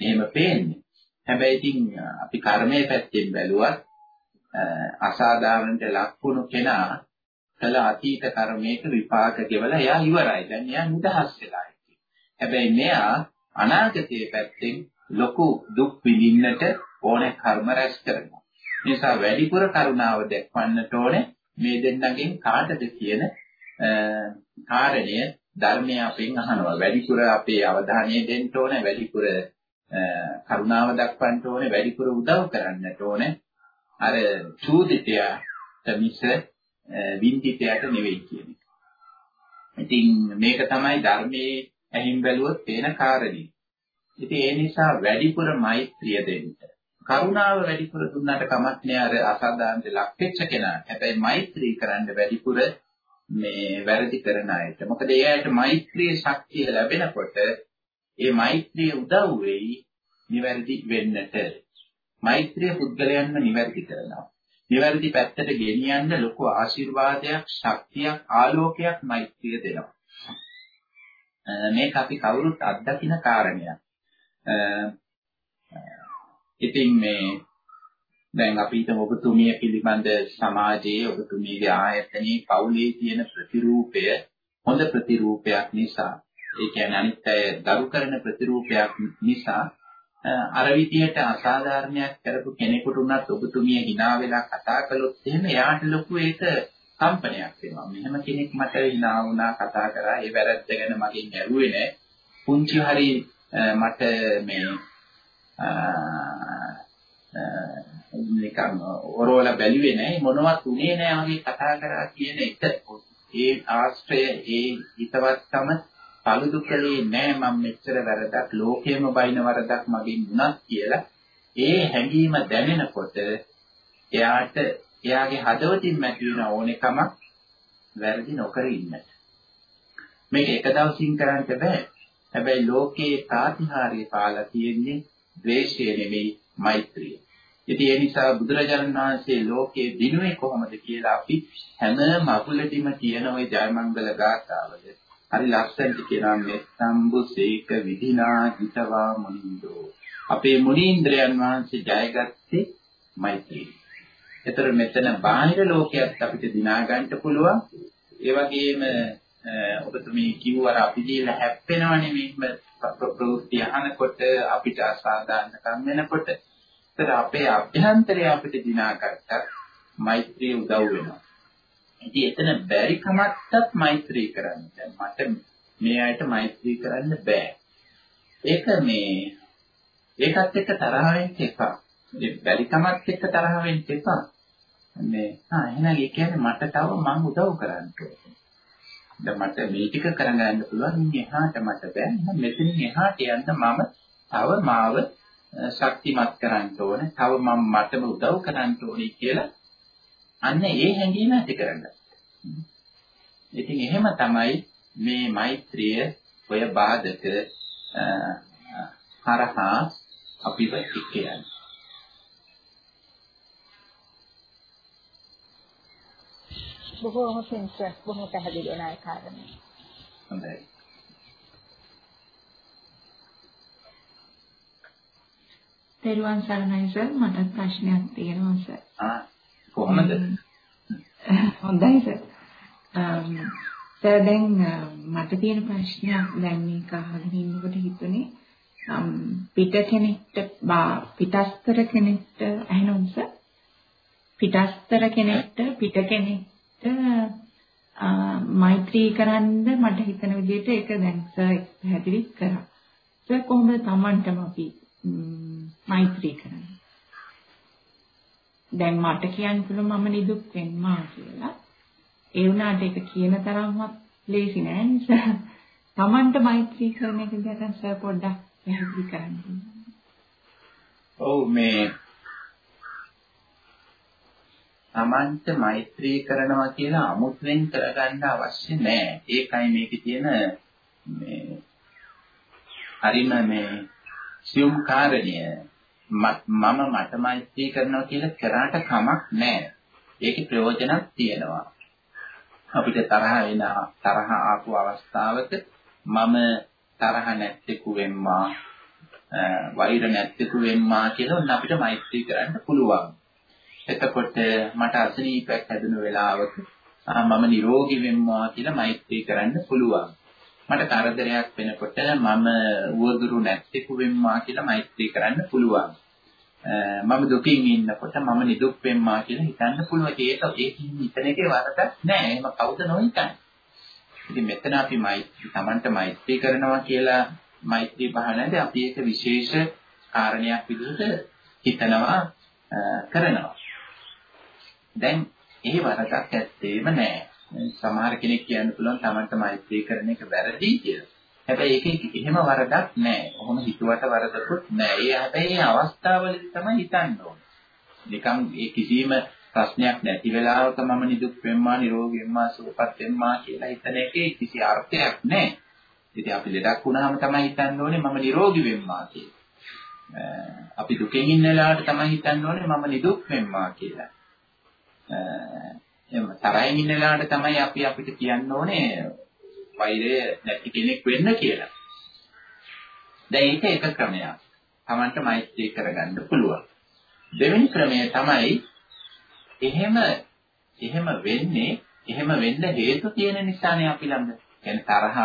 එහෙම පේන්නේ. හැබැයි ඉතින් අපි කර්මයේ පැත්තෙන් බැලුවත් අසාධාරණට ලක්වුණු කෙනා කළ අතීත කර්මයක විපාක ගෙවලා එයා ඉවරයි. දැන් එයා නිදහස් වෙලා හැබැයි මෙයා අනාගතයේ පැත්තෙන් ලොකු දුක් විඳින්නට ඕනේ කර්ම රැස් කරනවා. නිසා වැඩිපුර කරුණාව දක්වන්නට ඕනේ මේ දෙන්නගෙන් කාටද කියන කාරණය ධර්මය අපෙන් අහනවා. වැඩිපුර අපේ අවධානය දෙන්න ඕනේ, වැඩිපුර කරුණාව දක්වන්න ඕනේ, වැඩිපුර උදව් කරන්නට ඕනේ. අර චූදිතයට මිස වින්දිතයට නෙවෙයි කියන්නේ. ඉතින් මේක තමයි ධර්මයේ ඇහිම් බැලුවොත් පේන කාරණේ. ඉතින් ඒ නිසා වැඩිපුර මෛත්‍රිය දෙන්න. කරුණාව වැඩිපුර දුන්නාට කමක් නෑ අර අසාධාරණ ලක්පෙච්ච කෙනා. හැබැයි මෛත්‍රී කරන්න වැඩිපුර මේ වැරදි කරන අයට. මොකද ඒ අයට මෛත්‍රී ශක්තිය ලැබෙනකොට ඒ මෛත්‍රිය උදව් වෙයි නිවැරදි වෙන්නට. මෛත්‍රිය පුද්ගලයන්ව නිවැරදි කරනවා. නිවැරදි පැත්තට ගෙනියන්න ලොකු ආශිර්වාදයක්, ශක්තියක්, ආලෝකයක් මෛත්‍රිය දෙනවා. මේක අපි කවුරුත් අත්දකින කාරණයක්. ඉතින් මේ දැන් අපි හිතමු ඔබතුමිය පිළිබඳ සමාජයේ ඔබතුමියගේ ආයතනයේ පවුලේ තියෙන ප්‍රතිරූපය හොඳ ප්‍රතිරූපයක් නිසා ඒ කියන්නේ අනිත් අය දරු කරන ප්‍රතිරූපයක් නිසා අර විදියට අසාධාරණයක් කරපු කෙනෙකුට උනත් ඔබතුමිය hina වෙලා කතා කළොත් එහෙම එයාට ලොකු ඒක කම්පනයක් වෙනවා. මෙහෙම කෙනෙක් මට hina වුණා කතා කරා ඒ වැරද්ද ගැන මගෙන් ඇහුවේ නෑ. පුංචි හරි මට මේ නිකන් ඔරවල බැලුවේ නැහැ මොනවත් උනේ නැහැ වගේ කතා කරා කියන එක. ඒ ආශ්‍රය ඒ හිතවත්කම පළුදු කලේ නෑ මම මෙච්චර වැරදක් ලෝකෙම බයින වරදක් මගෙන් වුණත් කියලා ඒ හැඟීම දැනෙනකොට එයාට එයාගේ හදවතින් මැති වෙන ඕනෙකමක් වැරදි නොකර ඉන්නට. මේක එක දවසින් කරන්න බෑ. හැබැයි ලෝකේ ප්‍රාතිහාර්ය පාලා තියෙන්නේ ද්වේෂය නෙමෙයි මෛත්‍රිය. ඉතින් ඒ නිසා බුදුරජාණන් වහන්සේ ලෝකයේ දිනුවේ කොහොමද කියලා අපි හැම මගුලදීම කියන ওই ජයමංගල ගාථාවල හරි ලස්සනට කියනවා මෙත්තම්බු සීක විධිනා හිතවා මුනිඳෝ අපේ මුනීන්ද්‍රයන් වහන්සේ ජයගත්තේ මෛත්‍රිය. ඒතර මෙතන බාහිර ලෝකයක් අපිට දිනා ගන්න පුළුවන්. ඒ වගේම ඔබතුමී කිව්වර අපි දීලා හැප්පෙනවනේ මේ ප්‍රවෘත්ති අහනකොට අපිට අසාධාරණකම් වෙනකොට ඒතර අපේ අභ්‍යන්තරය අපිට දිනාගත්තත් මෛත්‍රිය උදව් වෙනවා. ඉතින් එතන බැරි කමත්තත් මෛත්‍රී කරන්න. දැන් මට මේ අයට මෛත්‍රී කරන්න බෑ. ඒක මේ ඒකත් එක්ක තරහ වෙන්න එපා. ඒ බැරි කමත් එක්ක තරහ වෙන්න එපා. මේ ආ එහෙනම් ඒ කියන්නේ මට තව මං උදව් කරන්න ඕනේ. දැන් මට මේ ටික කරගන්න පුළුවන් එහාට මට බෑ. එහෙනම් මෙතනින් එහාට යන්න මම තව මාව ශක්තිමත් කරන්න ඕනේ. තව මම මටම උදව් කරන්න ඕනේ කියලා අන්න ඒ හැඟීම ඇති කරගන්න. ඉතින් එහෙම තමයි මේ මෛත්‍රිය ඔය බාධක හරහා අපිව එක්කයන්. බොහෝම සින්ස බොහොම පැහැදිලි වෙන ආකාරනේ. හොඳයි. තෙරුවන් සරණයි සර් මට ප්‍රශ්නයක් තියෙනවා සර්. ආ කොහොමද? හොඳයි සර්. සර් දැන් මට තියෙන ප්‍රශ්නයක් දැන් මේක අහගෙන ඉන්නකොට හිතුනේ පිට කෙනෙක්ට පිටස්තර කෙනෙක්ට ඇහෙනවද සර්? පිටස්තර කෙනෙක්ට පිට කෙනෙක්ට මෛත්‍රී කරන්න මට හිතන විදිහට ඒක දැන් සර් පැහැදිලි කරා. සර් කොහොමද Tamanටම අපි මෛත්‍රී කරන්නේ? දැන් මට කියන්න පුළුවන් මම නිදුක් වෙන්නවා කියලා. ඒ වුණාට ඒක කියන තරම්වත් ලේසි නෑ නිසා. Tamanට මෛත්‍රී කරන එක ගැන සර් පොඩ්ඩක් පැහැදිලි කරන්න. ඔව් මේ Tamanට මෛත්‍රී කරනවා කියලා අමුත්වෙන් කරගන්න අවශ්‍ය නෑ. ඒකයි මේකේ තියෙන මේ හරිම මේ සියුම් කාරණය මම මට මෛත්‍රී කරනවා කියලා කරාට කමක් නැහැ. ඒකේ ප්‍රයෝජනක් තියෙනවා. අපිට තරහ එන තරහ ආපු අවස්ථාවක මම තරහ නැත්තේකු වෙම්මා වෛර නැත්තේකු වෙම්මා කියලා ඔන්න අපිට මෛත්‍රී කරන්න පුළුවන්. එතකොට මට අසනීපයක් හැදුණු වෙලාවක මම නිරෝගී වෙම්මා කියලා මෛත්‍රී කරන්න පුළුවන්. මට කරදරයක් වෙනකොට මම උවදුරු නැත්තේකු වෙම්මා කියලා මෛත්‍රී කරන්න පුළුවන්. මම දුකින් ඉන්නකොට මම නිදුක් වෙම්මා කියලා හිතන්න පුළුවන්. ඒක ඒකින් හිතන එකේ වරදක් නෑ. එහෙම කවුද නොහිතන්නේ. ඉතින් මෙතන අපි මෛත්‍රී Tamanට මෛත්‍රී කරනවා කියලා මෛත්‍රී භාවනාවේ අපි ඒක විශේෂ කාරණයක් විදිහට හිතනවා කරනවා. දැන් ඒ වරදක් ඇත්තේම නැහැ. සමහර කෙනෙක් කියන්න පුළුවන් Tamanට මෛත්‍රී කරන එක වැරදි කියලා. හැබැයි ඒකේ එහෙම වරදක් නැහැ. ඔහොම හිතුවට වරදකුත් නැහැ. ඒ හැබැයි ඒ අවස්ථාවලදී තමයි හිතන්න ඕනේ. නිකන් ඒ කිසිම ප්‍රශ්නයක් නැති වෙලාවක මම නිදුක් වෙම්මා නිරෝගී වෙම්මා සුවපත් වෙම්මා කියලා හිතන එකේ කිසි අර්ථයක් නැහැ. ඉතින් අපි ලෙඩක් වුණාම තමයි හිතන්න ඕනේ මම නිරෝගී වෙම්මා කියලා. අපි දුකෙන් ඉන්න වෙලාවට තමයි හිතන්න ඕනේ මම නිදුක් වෙම්මා කියලා. එහෙම තරහින් ඉන්න වෙලාවට තමයි අපි අපිට කියන්න ඕනේ වෛරය නැති කෙනෙක් වෙන්න කියලා. දැන් ඒක එක ක්‍රමයක්. Tamanට මෛත්‍රී කරගන්න පුළුවන්. දෙවෙනි ක්‍රමය තමයි එහෙම එහෙම වෙන්නේ එහෙම වෙන්න හේතු තියෙන නිසානේ අපි ළඟ. يعني තරහ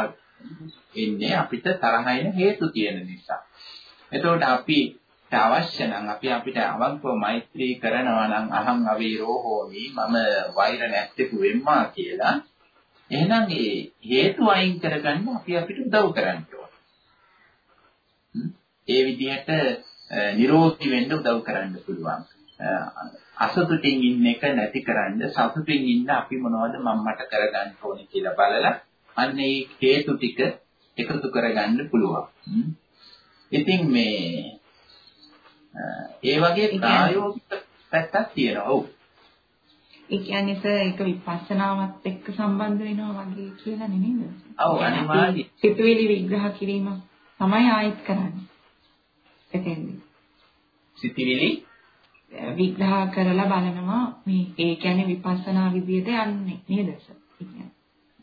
එන්නේ අපිට තරහ එන හේතු තියෙන නිසා. එතකොට අපි අවශ්‍ය නම් අපි අපිට අවංකව මෛත්‍රී කරනවා නම් අහං අවීරෝ හෝමි මම වෛර නැත්තේකු වෙම්මා කියලා එහෙනම් ඒ හේතු අයින් කරගන්න අපි අපිට උදව් කරන්න ඕන. ඒ විදිහට නිරෝගී වෙන්න උදව් කරන්න පුළුවන්. අසතුටින් ඉන්න එක නැතිකරන්න සතුටින් ඉන්න අපි මොනවද මම්මට කරගන්න ඕනේ කියලා බලලා අන්න ඒ හේතු ටික එකතු කරගන්න පුළුවන්. ඉතින් මේ ඒ වගේ ප්‍රායෝගික පැත්තක් තියෙනවා. ඔව්. ඒ කියන්නේ ඒක විපස්සනාවත් එක්ක සම්බන්ධ වෙනවා වගේ කියලා නෙමෙයිද? ඔව් අනිවාර්යයෙන්. සිතුවිලි විග්‍රහ කිරීම තමයි ආයෙත් කරන්නේ. එතෙන්දී. සිතුවිලි විග්‍රහ කරලා බලනවා මේ ඒ කියන්නේ විපස්සනා විදියට යන්නේ නේද සර්?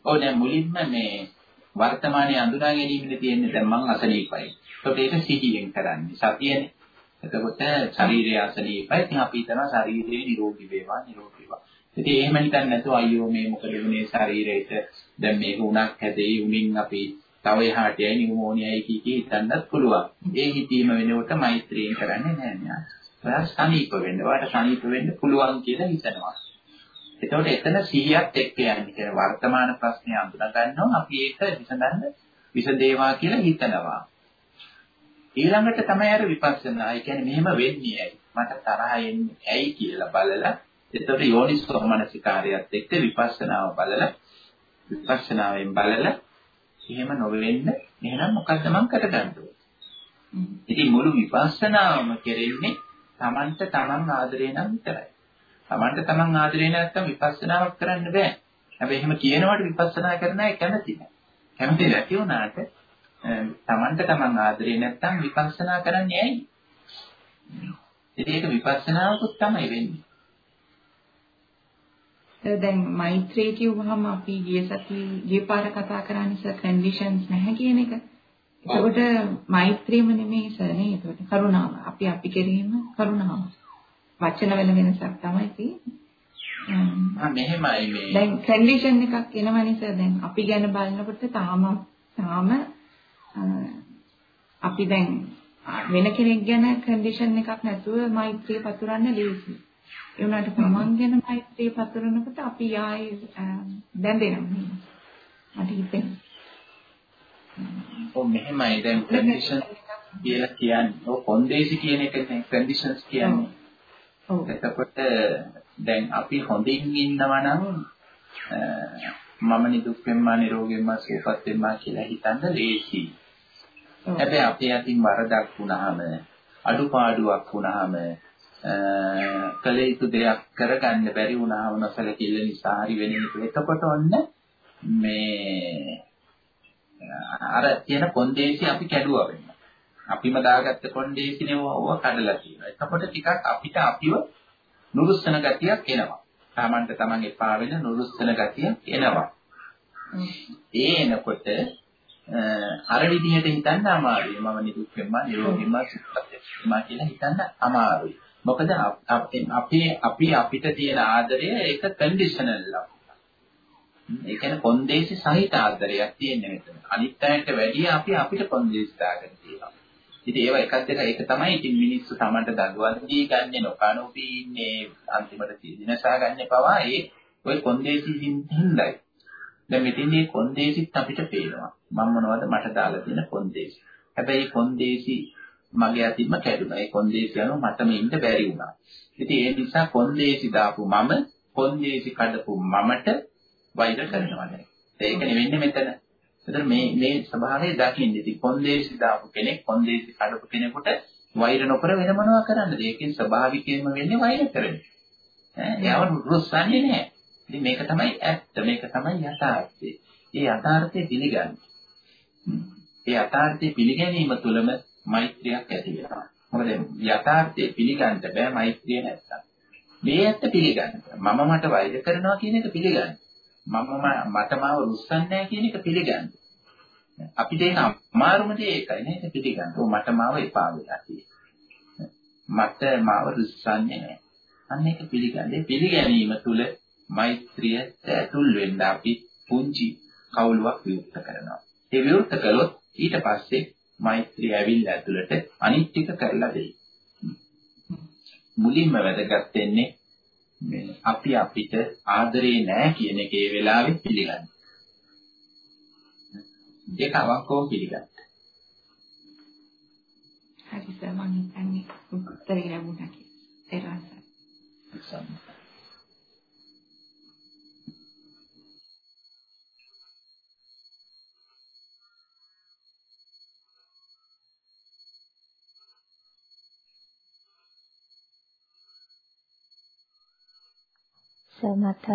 ඔව් දැන් මුලින්ම මේ වර්තමානයේ අඳුනා ගැනීමනේ තියෙන්නේ දැන් මං අසනීපයි. ඒකට ඒක සිහියෙන් කරන්නේ. සතියනේ. එතකොට ශරීරය අසනීපයි. ඉතින් අපි හිතනවා ශරීරය නිරෝගී වේවා නිරෝගී වේවා. ඉතින් එහෙම හිතන්නේ නැතුව අයියෝ මේ මොකද වුනේ ශරීරයට දැන් මේක උණක් හැදෙයි උණින් අපි තව එහාට යයි නියුමෝනියයි කී කී හිතන්නත් පුළුවන්. ඒ හිතීම වෙනකොට මෛත්‍රියෙන් කරන්නේ නැහැ නෑ. ඔයා සනීප වෙන්න, ඔයාට සනීප වෙන්න පුළුවන් කියලා හිතනවා. එතකොට එතන 100ත් එක්ක යන්නේ කියන වර්තමාන ප්‍රශ්නේ අඳුනා ගන්නවා අපි ඒක විසඳන්න විසඳේවා කියලා හිතනවා. ඊළඟට තමයි අර විපස්සනා. ඒ කියන්නේ මෙහෙම වෙන්නේ ඇයි? මට තරහ එන්නේ ඇයි කියලා බලලා එතකොට යෝනිසෝ මනසිකාරයත් එක්ක විපස්සනාව බලලා විපස්සනාවෙන් බලලා එහෙම නොවෙන්න එහෙනම් මොකද්ද මම කරගන්න ඉතින් මුළු විපස්සනාවම කෙරෙන්නේ Tamanට Taman ආදරේ නම් විතරයි. Tamanට Taman ආදරේ නැත්නම් විපස්සනාවක් කරන්න බෑ. හැබැයි එහෙම කියනකොට විපස්සනා කරන අය කැමති නෑ. කැමති නැති වුණාට තමන්ට තමන් ආදරේ නැත්නම් විපස්සනා කරන්නේ ඇයි? ඒක විපස්සනාවකුත් තමයි වෙන්නේ. දැන් මෛත්‍රී කිව්වහම අපි ගිය සති ගිය පාර කතා කරන්නේ සර් කන්ඩිෂන්ස් නැහැ කියන එක. එතකොට මෛත්‍රියම නෙමෙයි සර් නේ. එතකොට කරුණාව. අපි අපි කෙරෙහිම කරුණාව. වචන වල වෙනසක් තමයි තියෙන්නේ. මෙහෙමයි මේ. දැන් කන්ඩිෂන් එකක් එනවනේ සර්. දැන් අපි ගැන බලනකොට තාම තාම අපි දැන් වෙන කෙනෙක් ගැන කන්ඩිෂන් එකක් නැතුව මෛත්‍රිය පතුරන්න ලේසියි. ඒ වුණාට තමන් ගැන මෛත්‍රිය පතුරනකොට අපි ආයේ බැඳෙනවා. මට හිතෙනවා. ඔව් මෙහෙමයි දැන් කන්ඩිෂන් කියලා කියන්නේ ඔය කොන්දේසි කියන එකනේ කන්ඩිෂන්ස් කියන්නේ. ඔව්. එතකොට දැන් අපි හොඳින් ඉන්නවා නම් මම නිදුක් වෙම්මා නිරෝගී වෙම්මා සුවපත් වෙම්මා කියලා හිතන්න ලේසියි. හැබැයි අපේ අතින් වරදක් වුණාම අඩුපාඩුවක් වුණාම කළ යුතු දෙයක් කරගන්න බැරි වුණාම නොසලකිල්ල නිසා හරි වෙන එක. එතකොට ඔන්න මේ අර තියෙන කොන්දේසි අපි කැඩුවා වෙනවා. අපිම දාගත්ත කොන්දේසිනේ ඕව කඩලා තියෙනවා. එතකොට ටිකක් අපිට අපිව නුරුස්සන ගතියක් එනවා. Tamanට Taman එපා වෙන නුරුස්සන ගතියක් එනවා. ඒ එනකොට අර විදිහට හිතන්න අමාරුයි. මම නිදුක් වෙම්මා නිරෝගීම සුවපත් වෙම්මා කියලා හිතන්න අමාරුයි. මොකද අපේ අපි අපිට තියෙන ආදරය ඒක කන්ඩිෂනල් ලව්. ඒ කියන්නේ කොන්දේසි සහිත ආදරයක් තියෙන මෙතන. අනිත් අයට වැඩිය අපි අපිට කොන්දේසි දාගෙන තියෙනවා. ඉතින් ඒවා එකක් දෙක ඒක තමයි ඉතින් මිනිස්සු තමන්ට දඬුවම් දී ගන්නේ නොකනෝපී ඉන්නේ අන්තිමට දිනසා ගන්න පවා ඒ ඔය කොන්දේසි හිඳයි. දැන් මෙතෙන්දී කොන්දේසිත් අපිට පේනවා. මම මොනවද මට දාලා තියෙන කොන්දේසි. හැබැයි කොන්දේසි මගේ අතින්ම කැඩුනා. ඒ කොන්දේසි අනුව මටම ඉන්න බැරි වුණා. ඉතින් ඒ නිසා කොන්දේසි දාපු මම කොන්දේසි කඩපු මමට වෛර කරනවා නේද? ඒක නෙවෙන්නේ මෙතන. එතන මේ මේ ස්වභාවය දකින්න. ඉතින් කොන්දේසි දාපු කෙනෙක් කොන්දේසි කඩපු කෙනෙකුට වෛර නොකර වෙන මොනවා කරන්නද? ඒකෙන් ස්වභාවිකයෙන්ම වෙන්නේ වෛර කරන්නේ. ඈ එයාව රුස්සන්නේ නැහැ. ඉතින් මේක තමයි ඇත්ත. මේක තමයි යථාර්ථය. මේ යථාර්ථය පිළිගන්න. ඒ යථාර්ථය පිළිගැනීම තුළම මෛත්‍රියක් ඇති වෙනවා. මොකද යථාර්ථය පිළිගන්න බෑ මෛත්‍රිය නැත්තම්. මේ ඇත්ත පිළිගන්න. මම මට වෛර කරනවා කියන එක පිළිගන්න. මම මට මාව රුස්සන්නේ නැහැ කියන එක පිළිගන්න. අපිට එන අමාරුම දේ ඒකයි නේද පිළිගන්න. ඔව් මට මාව එපා වෙලා තියෙන්නේ. මට මාව රුස්සන්නේ නැහැ. අන්න ඒක පිළිගන්න. පිළිගැනීම තුළ මෛත්‍රියට ඇතුල් වෙන්න අපි පුංචි කවුලුවක් විවෘත කරනවා. ඒ විවෘත කළොත් ඊට පස්සේ මෛත්‍රිය ඇවිල්ලා ඇතුළට අනිත් ටික කරලා දෙයි. මුලින්ම වැදගත් වෙන්නේ මේ අපි අපිට ආදරේ නැහැ කියන එක ඒ වෙලාවෙත් පිළිගන්න. ඒක අවංකව පිළිගන්න. හරි සර් මම හිතන්නේ උත්තරේ ලැබුණා කියලා. මට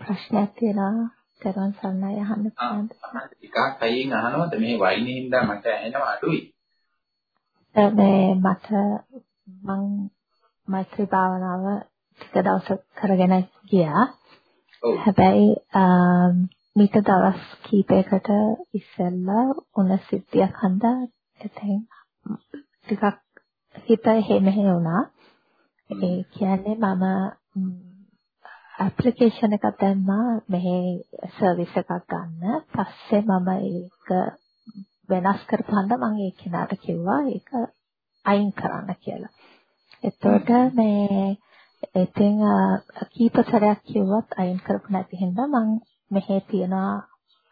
ප්‍රශ්නයක් තියෙනවා දරුවන් සන්නයි අහන්න පුළුවන්. ටිකක් අයින් අහනවද මේ වයිනේ හින්දා මට ඇහෙනවා අඩුයි. මේ මට මං මෛත්‍රී භාවනාව ටික දවසක් කරගෙන ගියා. හැබැයි මීට දවස් කීපයකට ඉස්සෙල්ලා උන සිද්ධියක් හන්දා එතෙන් ටිකක් හිත හැමහෙ වුණා. ඒ කියන්නේ මම ඇප්ලිකේෂන් එකක් දැම්මා මෙහි සර්විස් එකක් ගන්න. පස්සේ මම ඒක වෙනස් කරපුවාම මම ඒ කෙනාට කිව්වා ඒක අයින් කරන්න කියලා. එතකොට මේ ඉතින් කීප සැරයක් කිව්වත් අයින් කරපු නැති හින්දා මම මෙහි තියෙන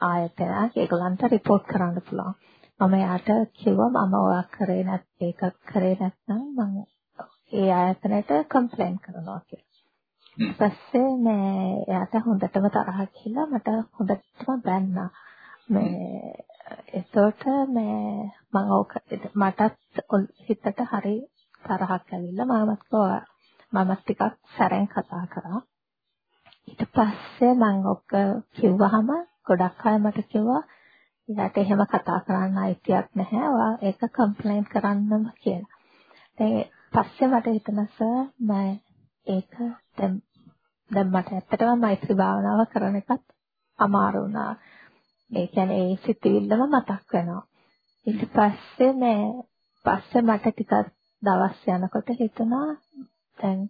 ආයතනයක් ඒගොල්ලන්ට report කරන්න පුළුවන්. මම යාට කිව්වා මම ඔයා කරේ නැත් ඒක කරේ නැත්නම් මම ඒ ආයතනයට කම්ප්ලේන්ට් කරනවා කියලා. ඊපස්සේ මේ එයාට හොඳටම තරහ ගිහිල්ලා මට හොඳටම බැන්නා. මේ එතකොට මේ මම ඕක මටත් හිතට හරි තරහක් ඇවිල්ලා මමත් කෝ මම ටිකක් සැරෙන් කතා කරා. ඊට පස්සේ මම ඔක කිව්වහම ගොඩක් අය මට කිව්වා එයාට එහෙම කතා කරන්න අයිතියක් නැහැ. ඔයා ඒක කම්ප්ලේන්ට් කරන්නම කියලා. දැන් පස්සේ මට හිතුණා සර් මම ඒක දැන් දැන් මට ඇත්තටම මෛත්‍රී භාවනාව කරන එකත් අමාරු වුණා. ඒ කියන්නේ ඒ සිතිවිල්ලම මතක් වෙනවා. ඊට පස්සේ මේ පස්සේ මට ටිකක් දවස් යනකොට හිතුණා දැන්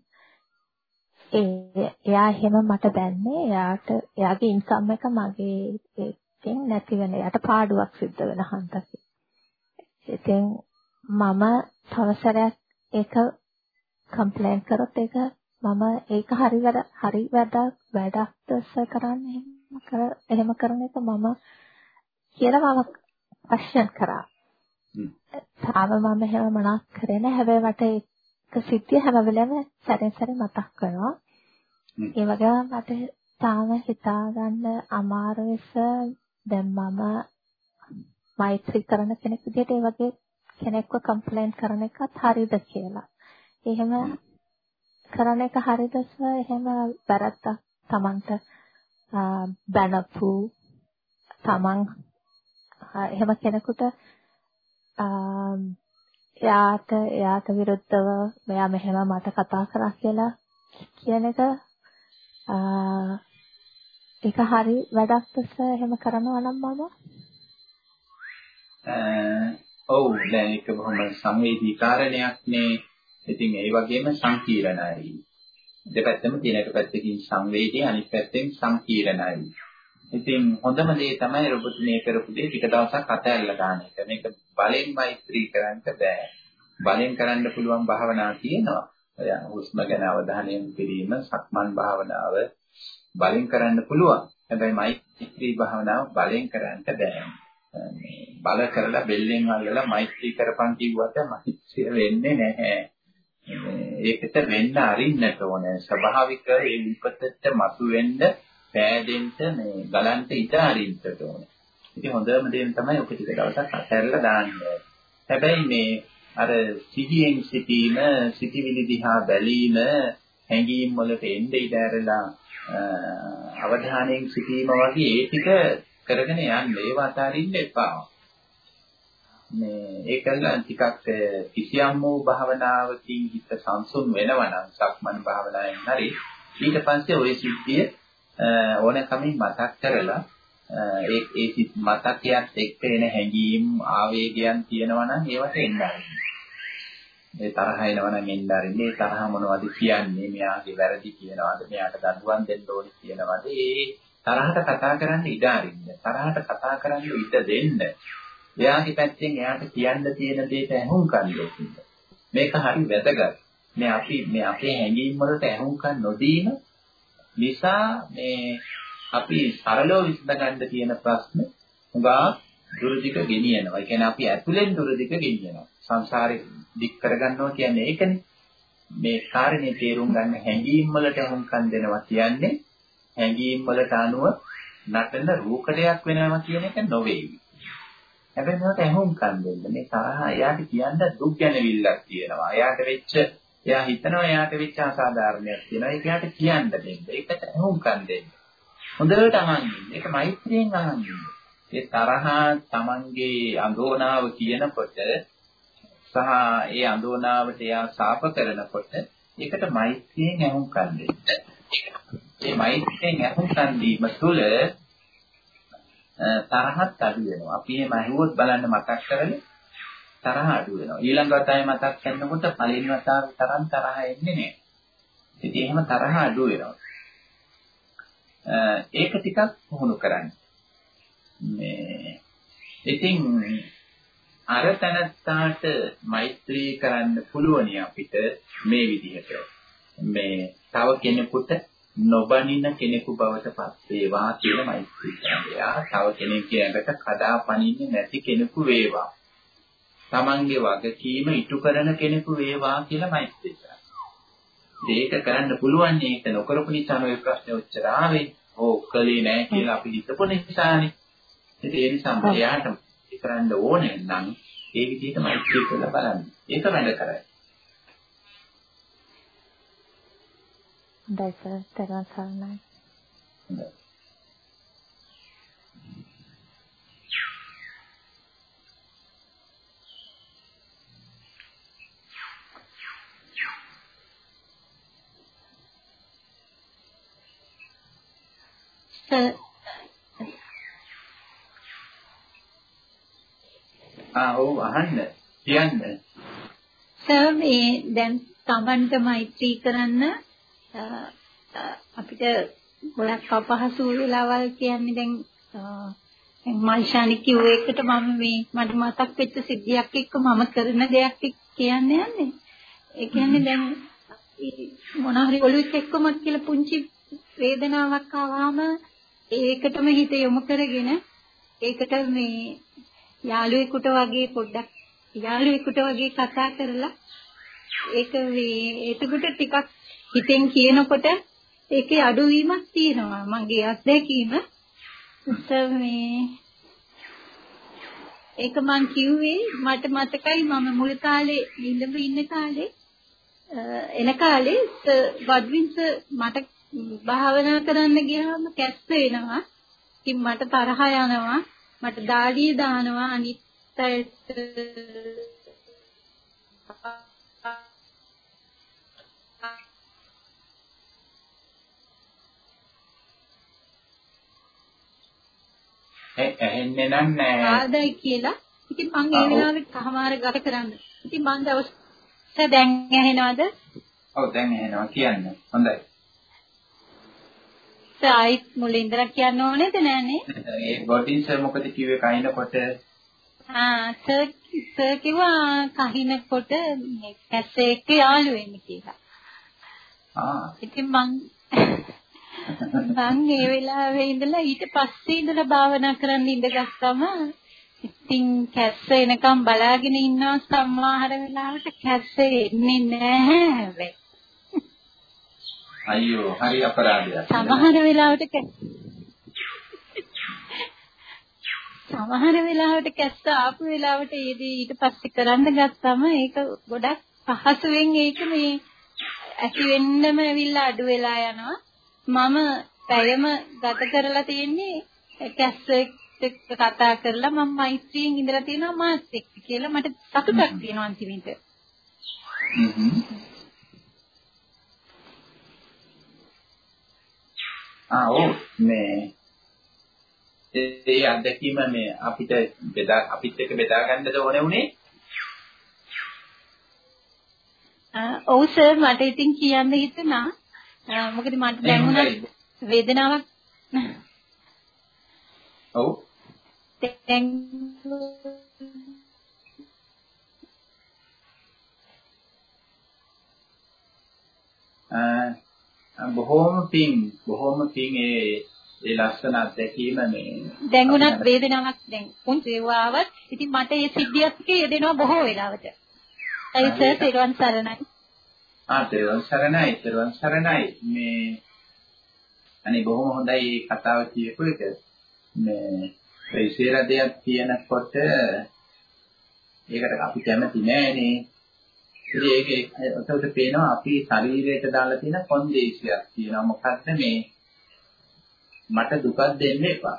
ඒ එයා එහෙම මට දැන්නේ එයාට එයාගේ ඉන්කම් එක මගේ එකෙන් නැති වෙන එයාට පාඩුවක් සිද්ධ වෙන හන්දක. ඉතින් මම තව සැරයක් ඒක කම්ප්ලේන් කරොත් ඒක මම ඒක හරි වැඩ හරි වැඩක් වැඩක් කරන්නේ එහෙම කර එහෙම කරන එක මම කියලා මම ක්වෙස්චන් කරා. තාම මම එහෙම මොනක් කරේ නැහැ. හැබැයි මට ඒක සිද්ධිය හැම වෙලේම සැරෙන් සැරේ මතක් වෙනවා. ඒ වගේම මට තාම හිතා ගන්න අමාරුවෙස දැන් මම මෛත්‍රී කරන කෙනෙක් විදිහට ඒ වගේ කෙනෙක්ව කම්ප්ලේන්ට් කරන එකත් හරිද කියලා. එහෙම කරන එක හරිද එහෙම වැරද්දක් Tamanට බැනපු Taman එහෙම කෙනෙකුට එයාට එයාට විරුද්ධව මෙයා මෙහෙම මට කතා කරා කියලා කියන එක ඒක හරි වැඩක්ද එහෙම කරනවා නම් මම. ඔව්. දැන් ඒක බොහොම සංවේදී කාරණයක් නේ. ඉතින් ඒ වගේම සංකීර්ණයි. දෙපැත්තම තියෙන එක පැත්තකින් සංවේදී අනිත් පැත්තෙන් සංකීර්ණයි. ඉතින් හොඳම දේ තමයි රොබොට් මේ කරපු දේ ටික දවසක් අතහැරලා දාන එක. මේක බලෙන් මෛත්‍රී කරන්න බෑ. බලෙන් කරන්න පුළුවන් භාවනා තියෙනවා. ඔය හුස්ම ගැන අවධානය යොමු කිරීම, සක්මන් භාවනාව, බලෙන් කරන්න පුළුවන්. හැබැයි මෛත්‍රී භාවනාව බලෙන් කරන්න බෑ. බල කරලා බෙල්ලෙන් අල්ලලා මෛත්‍රී කරපන් කිව්වට මෛත්‍රිය වෙන්නේ නැහැ. ඒකට වෙන්න අරින්නට ඕනේ. ස්වභාවික ඒ විපතට මතුවෙන්න පෑදෙන්න මේ ගලන්ට ඉඩ අරින්නට ඕනේ. ඉතින් හොඳම දේ තමයි ඔක ටික දවසක් අතහැරලා දාන්න. හැබැයි මේ අර සිහියෙන් සිටීම, සිටිවිලි දිහා බැලීම, හැඟීම් වලට එන්න ඉඩ ඇරලා අවධානයෙන් සිටීම වගේ ඒ ටික කරගෙන යන්න ඒව අතාරින්න එපා. මේ ඒකල ටිකක් කිසියම් වූ භාවනාවකින් හිත සංසුන් වෙනවා නම් සක්මන් භාවනාවෙන් හරි ඊට පස්සේ ওই සිද්ධිය ඕනකමින් මතක් කරලා ඒ ඒ මතකයක් එක්ක එන හැඟීම් ආවේගයන් තියෙනවා නම් ඒවට එන්න මේ තරහ එනවා නම් එන්න ආරින්නේ. තරහ මොනවද කියන්නේ? මෙයාගේ වැරදි කියනවාද? මෙයාට දඬුවම් දෙන්න ඕනේ කියනවාද? ඒ තරහට කතා කරන්න ඉඩ අරින්න තරහට කතා කරන්න ඉඩ දෙන්න. එයාගේ පැත්තෙන් එයාට කියන්න තියෙන දෙයට ඇහුම්කන් දෙන්න මේක හරි වැදගත් මේ අපි මේ අපේ හැඟීම් වලට ඇහුම්කන් නොදීම නිසා මේ අපි සරලව විසඳගන්න තියෙන ප්‍රශ්න හුඟා දුරදිග ගෙනියනවා. ඒ කියන්නේ අපි ඇතුලෙන් දුරදිග ගෙනියනවා. සංසාරේ දික් කරගන්නවා කියන්නේ ඒකනේ. මේ කාරණේ තේරුම් ගන්න හැඟීම් වලට හුම්කම් දෙනවා කියන්නේ හැඟීම් වලට අනුව නටන රූකඩයක් වෙනවා කියන එක නොවේවි. හැබැයි මේකට ඇහුම්කම් දෙන්න. මේ තරහ එයාට කියන්න දුක් ගැනවිල්ලක් තියෙනවා. එයාට වෙච්ච එයා හිතනවා එයාට වෙච්ච අසාධාරණයක් තියෙනවා. ඒක එයාට කියන්න දෙන්න. ඒකට ඇහුම්කම් දෙන්න. හොඳට අහන් ඉන්න. ඒක මෛත්‍රියෙන් අහන් ඉන්න. ඒ තරහා Tamanගේ අඳෝනාව කියනකොට සහ ඒ අඳෝනාවට එයා සාප කරනකොට ඒකට මෛත්‍රියෙන් අහුම්කම් දෙන්න. මේ මෛත්‍රියෙන් අහුම්කම් දීම තුළ තරහත් අඩු වෙනවා. අපි එහෙම අහුවොත් බලන්න මතක් කරලා තරහ අඩු වෙනවා. ඊළඟ වතාවේ මතක් කරනකොට පළවෙනි වතාවේ තරම් තරහ එන්නේ නැහැ. ඉතින් එහෙම තරහ අඩු වෙනවා. ඒක ටිකක් පුහුණු කරන්න. මේ ඉතින් අර තනත්තාට මෛත්‍රී කරන්න පුළුවනි අපිට මේ විදිහට. මේ තව කෙනෙකුට නොබනින කෙනෙකු බවට පත් වේවා කියලා මෛත්‍රී කරනවා. යා තව කෙනෙක්ගේ කඩා පනින්නේ නැති කෙනෙකු වේවා. Tamange වගකීම ඉටු කරන කෙනෙකු වේවා කියලා මෛත්‍රී ඒක කරන්න පුළුවන් නේ ඒක නොකරපු නිසා මේ ප්‍රශ්නේ ඔච්චර ආවේ. ඕක කලේ නෑ කියලා අපි හිතපු නිසානේ. ඉතින් ඒ නිසා මෙයාට කරන්න ඕනේ නම් ඒ විදිහට මෛත්‍රී කරලා බලන්න. ඒක වැඩ කරයි. හොඳයි සර්, තරම් සරණයි. හොඳයි. ආ ඔව් අහන්න කියන්න සර් මේ දැන් Tamanට මෛත්‍රී කරන්න අපිට ගොඩක් අපහසු වෙලාවල් කියන්නේ දැන් මල්ෂානි කිව්ව එකට මම මේ මට මතක් වෙච්ච සිද්ධියක් එක්ක මම කරන දෙයක් කියන්න යන්නේ. ඒ කියන්නේ දැන් මොන හරි ඔළුවෙත් එක්කම කියලා පුංචි වේදනාවක් ආවම ඒකටම හිත යොමු කරගෙන ඒකට මේ යාළුවෙකුට වගේ පොඩ්ඩක් යාළුවෙකුට වගේ කතා කරලා ඒක මේ එතකොට ටිකක් හිතෙන් කියනකොට ඒකේ අඩුවීමක් තියෙනවා මගේ අත්දැකීම මේ ඒක මං කිව්වේ මට මතකයි මම මුල් කාලේ ඉඳන් ඉන්න කාලේ එන කාලේ වඩ්වින්ස මට භාවනා කරන්න ගියාම කැස්ස වෙනවා. ඉතින් මට තරහ යනවා. මට දාඩිය දානවා අනිත් අයට ඇහෙන්නේ නැහැ. ආදයි කියලා. ඉතින් මං ඒ වෙලාවෙත් කහමාර ගත කරන්න. ඉතින් මං දවස් දැන් ඇහෙනවද? ඔව් දැන් ඇහෙනවා කියන්න. හොඳයි. ආයිත් මුලින් ඉඳලා කියන්න ඕනේද නෑනේ? ඒ බොඩින් සර් මොකද කිව්වේ කහිනකොට? ආ සර් සර් කිව්වා කහිනකොට මේ කැස්සේ එක්ක යාළු වෙන්න කියලා. ආ. ඉතින් මං මං ඒ වෙලාවේ ඉඳලා ඊට පස්සේ ඉඳලා භාවනා කරන්න ඉඳගත්තම ඉතින් කැස්ස එනකම් බලාගෙන ඉන්නවා සම්මාහර වෙලාවට කැස්ස එන්නේ නැහැ හැබැයි. අයියෝ හරි අපරාධයක්. සමහර වෙලාවට සමහර වෙලාවට කැස්ස ආපු වෙලාවට ඒදී ඊට පස්සේ කරන්න ගත්තම ඒක ගොඩක් පහසුවෙන් ඒක මේ ඇති වෙන්නම ඇවිල්ලා අඩු වෙලා යනවා. මම පැයම ගත කරලා තියෙන්නේ කැස්ස එක්ක කතා කරලා මම මෛත්‍රියෙන් ඉඳලා තියෙනවා මාත් එක්ක කියලා මට සතුටක් තියෙනවා අන්තිමට. ආ ඔව්. මේ ඒ අත්දැකීම මේ අපිට බෙදා අපිත් එක්ක බෙදා ගන්නද ඕනේ උනේ? ඔව් සර් මට ඉතින් කියන්න හිතුණා මොකද මට දැනුණා වේදනාවක් ඔව්. දැන් බොහෝම පිං බොහෝම පිං ඒ ඒ ලස්සන අත්දැකීම මේ. දැන් උනත් වේදනාවක් දැන් පුංචි ඒවාවත් ඉතින් මට ඒ සිද්ධියත් යෙදෙනවා බොහෝ වෙලාවට. ඒ සර් සරණයි. ආ තෙරුවන් සරණයි තෙරුවන් සරණයි මේ අනේ බොහොම හොඳයි මේ කතාව කියපු එක. මේ විශේෂ දෙයක් කියනකොට ඒකට අපි කැමති නෑනේ. ඉතින් ඒක ඒකට පේනවා අපි ශරීරයට දාලා තියෙන කොන්දේසියක් තියෙනවා. මොකද්ද මේ මට දුකක් දෙන්න එපා.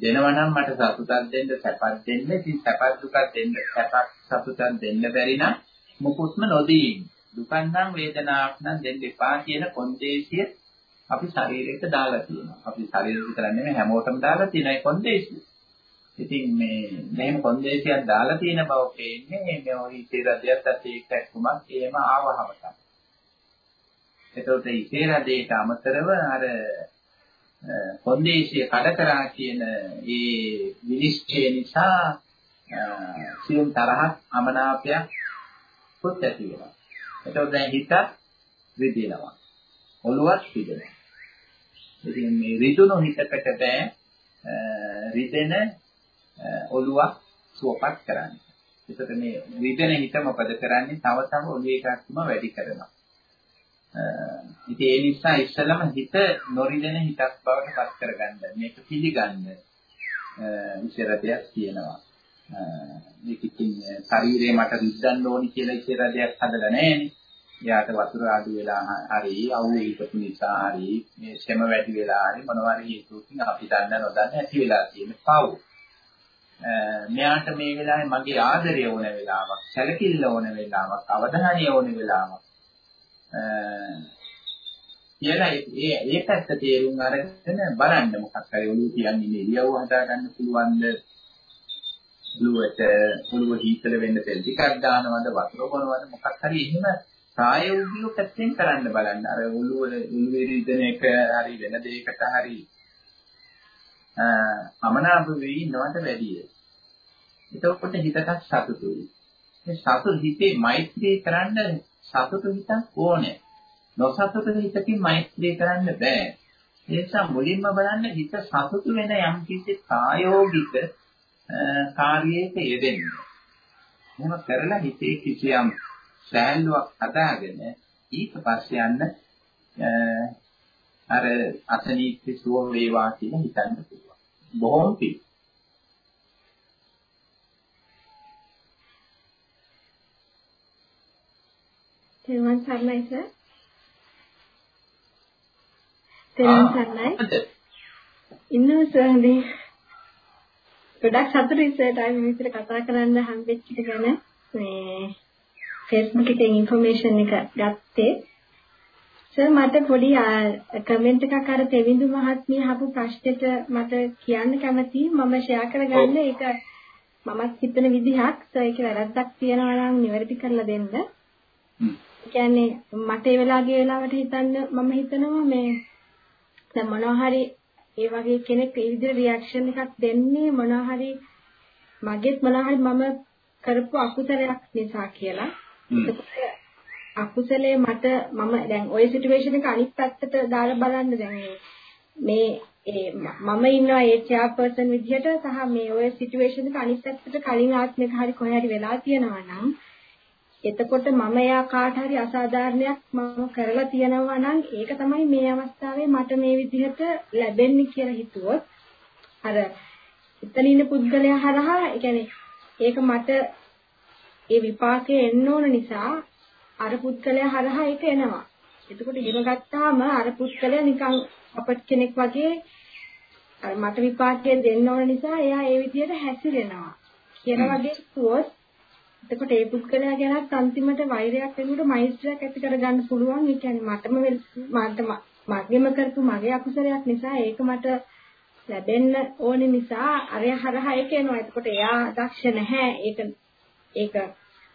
දෙනවා නම් මට සතුටක් දෙන්න, සැපක් දෙන්න. ඉතින් සැපක් දුකක් දෙන්න, සැපක් සතුටක් දෙන්න බැරි නම් මුකුත්ම නොදී ඉන්න. දුකක් නම් වේදනාවක් නම් දෙන්න එපා කියන කොන්දේසිය අපි ශරීරයට දාලා තියෙනවා. අපි ශරීරෙට කරන්නේ හැමෝටම දාලා තියෙන ඒ කොන්දේසිය. ඉතින් මේ මෙහෙම කොන්දේසියක් දාලා තියෙන බව පේන්නේ මේ ඔය ඉතේ රදයට ඒක එක්කමක් එහෙම ආවහම තමයි. එතකොට ඉතේ රදයට අමතරව අර කොන්දේසිය කඩ කරා කියන ඒ විනිශ්චය නිසා සියුම් තරහක් අමනාපයක් පුත් ඇති වෙනවා. එතකොට දැන් හිත රිදෙනවා. ඔළුවත් රිදෙනවා. ඉතින් මේ රිදුණු හිතකට බෑ රිදෙන ඔළුවක් සුවපත් කරන්න. ඒකට මේ රිදෙන හිත මොකද කරන්නේ? තව තව ඔළුවේ එකක්ම වැඩි කරනවා. ඉතින් ඒ නිසා ඉස්සලම හිත නොරිදෙන හිතක් බවට පත් කරගන්න මේක පිළිගන්න විශේෂයක් තියෙනවා. මේක ඉතින් ශරීරේ මට රිද්දන්න ඕනි කියලා ඉස්සරදයක් හදලා නැහැනේ. එයාට වතුර අඩු වෙලා හරි අවුවේ හිටපු නිසා හරි මේ ශ්‍රම වැඩි වෙලා හරි මොනවා හරි හේතුවකින් අපි දන්න නොදන්න ඇති වෙලා තියෙන පව්. මෙයාට මේ වෙලාවේ මගේ ආදරය ඕන වෙලාවක්, සැලකිල්ල ඕන වෙලාවක්, අවධානය ඕන වෙලාවක්. කියලා ඒ ඒ පැත්ත තේරුම් අරගෙන බලන්න මොකක් හරි ඔළුව කියන්නේ මේ ඉරියව්ව හදා ගන්න පුළුවන්ද ඔළුවට ඔළුව හීතල වෙන්න තෙල් ටිකක් දානවද වතුර බොනවද මොකක් හරි එහෙම ප්‍රායෝගිකව පැත්තෙන් කරන්න බලන්න අර ඔළුව ඔළුවේ රිදෙන එක හරි වෙන දෙයකට හරි අමනාප වෙයි ඉන්නවට වැඩිය එතකොට හිතට සතුටුයි මේ සතුට හිතේ මෛත්‍රී කරන්න සතුට හිතක් ඕනේ. නොසතුට හිතකින් මෛත්‍රී කරන්න බෑ. ඒ නිසා මුලින්ම බලන්න හිත සතුට වෙන යම් කිසි ප්‍රායෝගික කාර්යයක යෙදෙන්න. එහෙම කරලා හිතේ කිසියම් සෑහලුවක් හදාගෙන ඊට පස්සේ යන්න අර අසනීප සුව වේවා කියලා හිතන්න පුළුවන්. බොහොම පිළි. තෙරුවන් සරණයි සර්. තෙරුවන් සරණයි. ඉන්නව සර් හඳේ. ගොඩක් සතුටින් සර් ආයි මේ විදිහට කතා කරන්න හම්බෙච්ච එක ගැන මේ Facebook එකේ ইনফরমේෂන් එක ගත්තේ. සර් මට පොඩි කමෙන්ට් එකක් අර දෙවිඳු මහත්මිය අහපු ප්‍රශ්නෙට මට කියන්න කැමතියි. මම ෂෙයා කරගන්න. ඒක මමත් හිතන විදිහක්. සර් ඒක වැරද්දක් තියනවා නම් නිවැරදි කරලා දෙන්න. කියන්නේ මට ඒ වෙලාවගේ වෙලාවට හිතන්න මම හිතනවා මේ දැන් මොනවා හරි ඒ වගේ කෙනෙක් ඒ විදිහට රියැක්ෂන් එකක් දෙන්නේ මොනවා හරි මගෙත් මොනවා හරි මම කරපු අකුසලයක් නිසා කියලා. අකුසලයේ මට මම දැන් ওই සිටුේෂන් එක අනිත් පැත්තට දාලා බලන්න දැන් මේ මම ඉන්නවා ඒ චෙයාපර්සන් විදිහට සහ මේ ওই සිටුේෂන් එක අනිත් පැත්තට කලින් ආත්මයක හරි කොහේ හරි වෙලා තියෙනවා නම් එතකොට මම එයා කාට හරි අසාධාරණයක් මම කරලා තියෙනවා නම් ඒක තමයි මේ අවස්ථාවේ මට මේ විදිහට ලැබෙන්නේ කියලා හිතුවොත් අර එතන ඉන්න පුද්ගලයා හරහා ඒ කියන්නේ ඒක මට ඒ විපාකේ එන්න ඕන නිසා අර පුද්ගලයා හරහා ඒක එනවා. එතකොට එහෙම ගත්තාම අර පුද්ගලයා නිකන් අපට කෙනෙක් වගේ අර මට විපාකය දෙන්න ඕන නිසා එයා ඒ විදිහට හැසිරෙනවා. කියන වගේ කිව්වොත් එතකොට ඒ පුද්ගලයා ගැනත් අන්තිමට වෛරයක් වෙනකොට මෛත්‍රියක් ඇති කරගන්න පුළුවන්. ඒ කියන්නේ මටම මට මගේම කරපු මගේ අකුසලයක් නිසා ඒක මට ලැබෙන්න ඕනේ නිසා අරය හරහා ඒක එනවා. එතකොට එයා දක්ෂ නැහැ. ඒක ඒක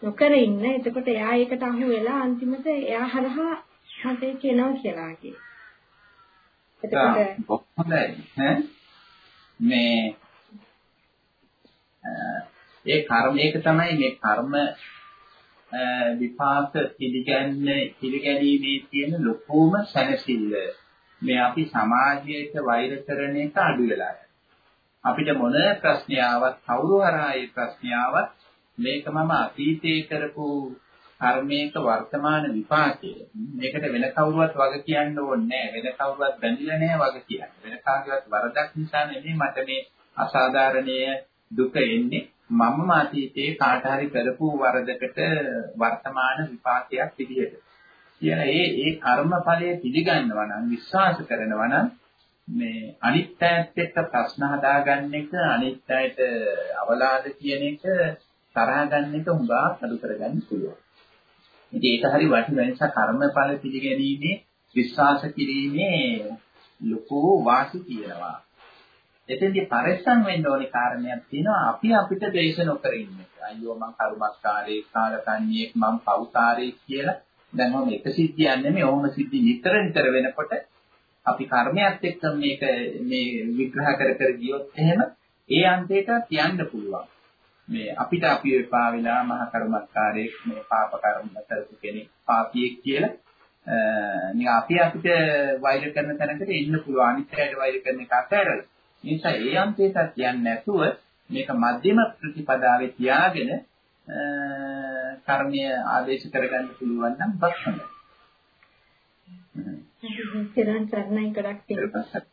නොකර ඉන්න. එතකොට එයා ඒකට අහු වෙලා අන්තිමට එයා හරහා මට ඒක එනවා කියලා වගේ. එතකොට හොඳයි ඈ මේ ඒ කර්මයක තමයි මේ කර්ම විපාක පිළිගන්නේ පිළිගැනීමේ තියෙන ලොකුම සැනසෙල්ල. මේ අපි සමාජයට වෛර කරන එක අඩු වෙලා අපිට මොන ප්‍රශ්නාවක් කවුරු හරහා ඒ ප්‍රශ්නාවක් මේක මම අතීතයේ කරපු කර්මයක වර්තමාන විපාකය. මේකට වෙන කවුරුවත් වග කියන්න ඕනේ නැහැ. වෙන කවුරුවත් බැඳිලා නැහැ වග කියන්න. වෙන කාගේවත් වරදක් නිසා නෙමෙයි මට මේ අසාධාරණීය දුක එන්නේ. මම අතීතයේ කාට හරි කරපු වරදකට වර්තමාන විපාකයක් විදිහට. කියන ඒ ඒ කර්මඵලය පිළිගන්නවා නම් විශ්වාස කරනවා නම් මේ අනිත්‍යයත් එක්ක ප්‍රශ්න හදාගන්න එක අනිත්‍යයට අවලාද කියන එක තරහ ගන්න එක හුඟා අඩු කරගන්න පුළුවන්. ඉතින් ඒක හරි වටින නිසා කර්මඵල පිළිගැනීමේ විශ්වාස කිරීමේ ලොකු වාසි තියෙනවා. එතෙන්දී පරිස්සම් වෙන්න ඕනේ කාරණයක් තියෙනවා අපි අපිට ද්වේෂ නොකර ඉන්න එක. අයියෝ මං කර්මස්කාරේ කාලකන්ණියෙක් මං පෞතාරේ කියලා දැන් මම එක සිද්ධියක් නෙමෙයි ඕම සිද්ධි නිතර නිතර වෙනකොට අපි කර්මයක් එක්ක මේක මේ විග්‍රහ කර කර ගියොත් එහෙම ඒ අන්තයට තියන්න පුළුවන්. මේ අපිට අපි එපා වෙලා මහ කර්මස්කාරයෙක් මේ පාප කර්ම කරපු කෙනෙක් පාපියෙක් කියලා නික අපි අපිට වෛර කරන තැනකට එන්න පුළුවන් අනිත්‍යයට වෛර කරන එක අතහැරලා. නිසා ඒ අන්තයට තියන්නේ නැතුව මේක මධ්‍යම ප්‍රතිපදාවේ තියාගෙන කර්මය ආදේශ කරගන්න පුළුවන් නම් බස් හොඳයි. සිරන් සර්ණයි ගොඩක් තියෙනවා.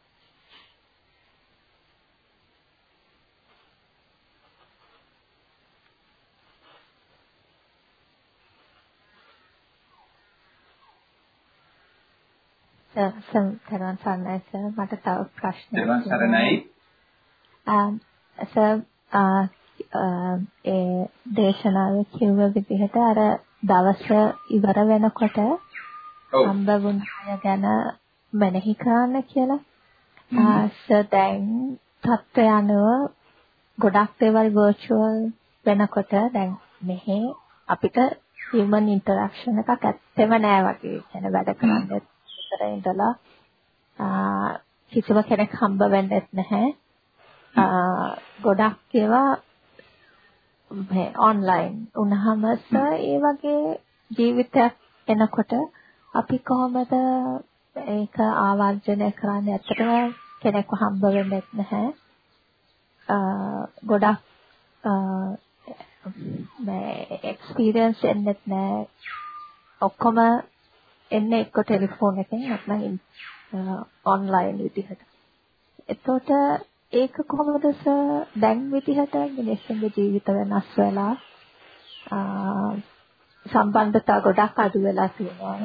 තරන් සර්ණයි සර් මට තව ප්‍රශ්නයක් තියෙනවා. සරණයි. සර් ඒ දේශනාවේ කිව්ව විදිහට අර දවස ඉවර වෙනකොට හම්බුනාය ගැන මනෙහි කරන්න කියලා. ආස දැන් තත්ත්වය අනුව ගොඩක් දේවල් virtual වෙනකොට දැන් මෙහි අපිට human interaction එකක් ඇත්තෙම නෑ වගේ. කියන වැඩ කරන්නේ විතර ඉඳලා කිසිම කෙනෙක් හම්බ වෙන්නේ නැහැ. ගොඩක් ඒවා මේ ඔන්ලයින් වුණාම ඒ වගේ ජීවිතයක් එනකොට අපි කොහොමද ඒක ආවර්ජනය කරන්නේ? ඇත්තටම කෙනෙක්ව හම්බ වෙන්නේ නැහැ. ගොඩක් මේ එක්ස්පීරියන්ස් එන්නේ නැහැ. ඔක්කොම එන්නේ එක්ක ටෙලිෆෝන් එකෙන් නැත්නම් ඔන්ලයින් විදිහට. එතකොට ඒක කොහොමද දැන් විදිහට මිනිස්සුන්ගේ ජීවිත වෙනස් වෙලා සම්බන්ධතා ගොඩක් අඩු වෙලා තියෙනවා.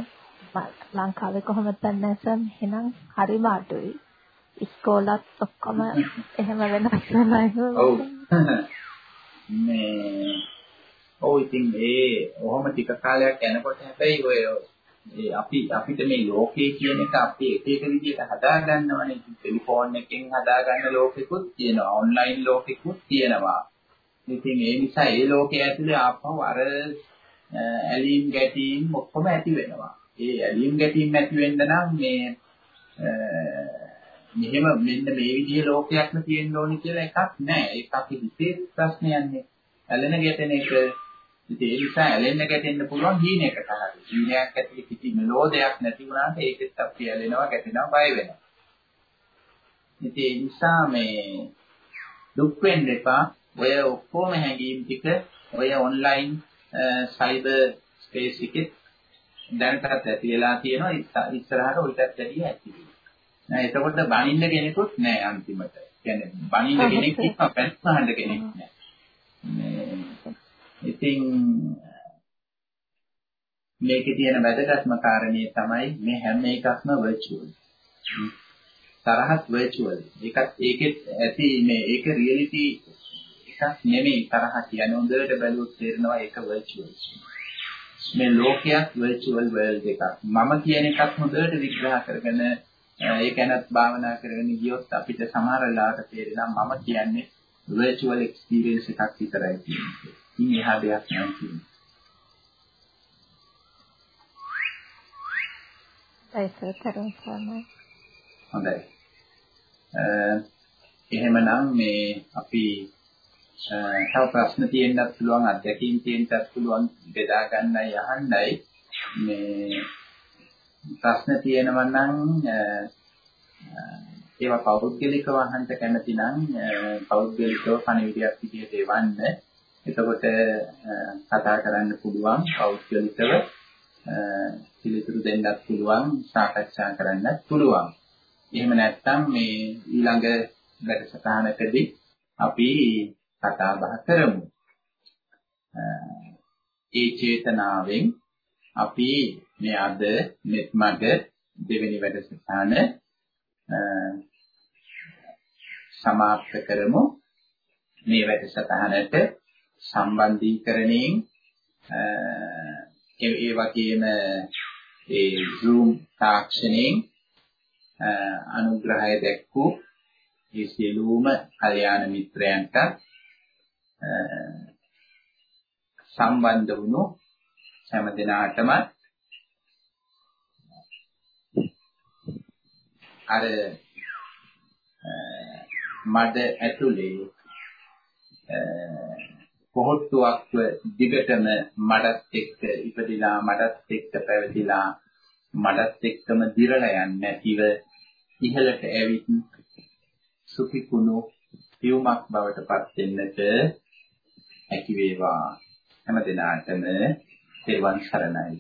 ලංකාවේ කොහොමද දන්නේ සම් එහෙනම් හරිම අඩුයි ඉස්කෝලත් ඔක්කොම එහෙම වෙනස් වෙලා ඔව්. මේ ඔව් ඉතින් ඒ ඔහොම ටික කාලයක් යනකොට හැබැයි ඔය ඒ අපි අපිට මේ ලෝකේ කියන එක අපි එක එක විදිහට හදා ගන්නවනේ. ටෙලිෆෝන් එකෙන් හදා ගන්න ලෝකෙකුත් තියෙනවා. ඔන්ලයින් ලෝකෙකුත් තියෙනවා. ඉතින් ඒ නිසා ඒ ලෝකයේ ඇතුලේ ආපහු අර ඇලීම් ගැටීම් ඔක්කොම ඇති වෙනවා. ඒ ඇලීම් ගැටීම් ඇති වෙන්න නම් මේ මෙහෙම මෙන්න මේ විදිහේ ලෝකයක්ම තියෙන්න ඕනේ කියලා එකක් නැහැ. ඒක අපි හිතේ ප්‍රශ්නයන්නේ. ඇලෙන ගැටෙන එක ඉතින් ඒ නිසා ඇලෙන්න ගැටෙන්න පුළුවන් හීනයකට හරි. හීනයක් ඇතුලේ කිසි මෙලෝදයක් නැති වුණාට ඒකෙත් අපි ඇලෙනවා ගැටෙනවා බය වෙනවා. ඉතින් ඒ නිසා මේ දුක් වෙන්න එපා. ඔය ඔක්කොම හැඟීම් ටික ඔය ඔන්ලයින් සයිබර් ස්පේස් එකේ දැනටත් ඇති වෙලා තියෙනවා ඉස්සරහට ඔයිටත් වැඩිය ඇති වෙනවා. එතකොට බනින්න කෙනෙකුත් නැහැ අන්තිමට. කියන්නේ බනින්න කෙනෙක් ඉන්නවා පැත්තහඬ කෙනෙක් නැහැ. ඉතින් මේකේ තියෙන වැදගත්ම කාරණේ තමයි මේ හැම එකක්ම වර්චුවල්. තරහත් වර්චුවල්. ඒකත් ඒකෙත් ඇති මේ ඒක රියැලිටි එකක් නෙමෙයි තරහ කියන්නේ හොඳට බැලුවොත් තේරෙනවා ඒක වර්චුවල්. මේ ලෝකයක් වර්චුවල් වර්ල්ඩ් එකක්. මම කියන එකත් හොඳට විග්‍රහ කරගෙන ඒ ගැනත් භාවනා කරගෙන ගියොත් අපිට සමහර වෙලාවට තේරෙනවා මම කියන්නේ virtual experience එකක් විතරයි කියන්නේ. ඉන් එහා දෙයක් නෑ කියන්නේ. ඒකතරම් තමයි. හොඳයි. එහෙමනම් මේ අපි තව ප්‍රශ්න තියෙන්නත් පුළුවන් අත්දැකීම් තියෙන්නත් පුළුවන් බෙදා ගන්නයි අහන්නයි මේ ප්‍රශ්න තියෙනවා නම් ඒවා පෞද්ගලිකව අහන්න කැමති නම් පෞද්ගලිකව පණිවිඩයක් විදිහට එවන්න. එතකොට කතා කරන්න පුළුවන් පෞද්ගලිකව පිළිතුරු දෙන්නත් පුළුවන් සාකච්ඡා කරන්නත් පුළුවන්. එහෙම නැත්නම් මේ ඊළඟ වැඩසටහනකදී අපි කතා බහ කරමු. ඒ චේතනාවෙන් අපි මේ අද මෙත් මග දෙවෙනි වැඩසටහන සමාප්ත කරමු. මේ වැඩසටහනට සම්බන්ධීකරණයෙන් ඒ වගේම ඒ Zoom තාක්ෂණයෙන් අනුග්‍රහය දැක්වූ ඒ සියලුම කල්යාණ මිත්‍රයන්ට සම්බන්ධ වුණු හැම දිනාටම අර මඩ ඇතුලේ පොහොට්ටුවක්ව දිගටම මඩත් එක්ක ඉපදිලා මඩත් එක්ක පැවතිලා මඩත් එක්කම දිරලා යන්නේ නැතිව ඉහළට ඇවිත් සුඛිකුණු පියුමක් බවට පත් වෙන්නට හැකි වේවා. හැම දිනාටම තෙරුවන් සරණයි.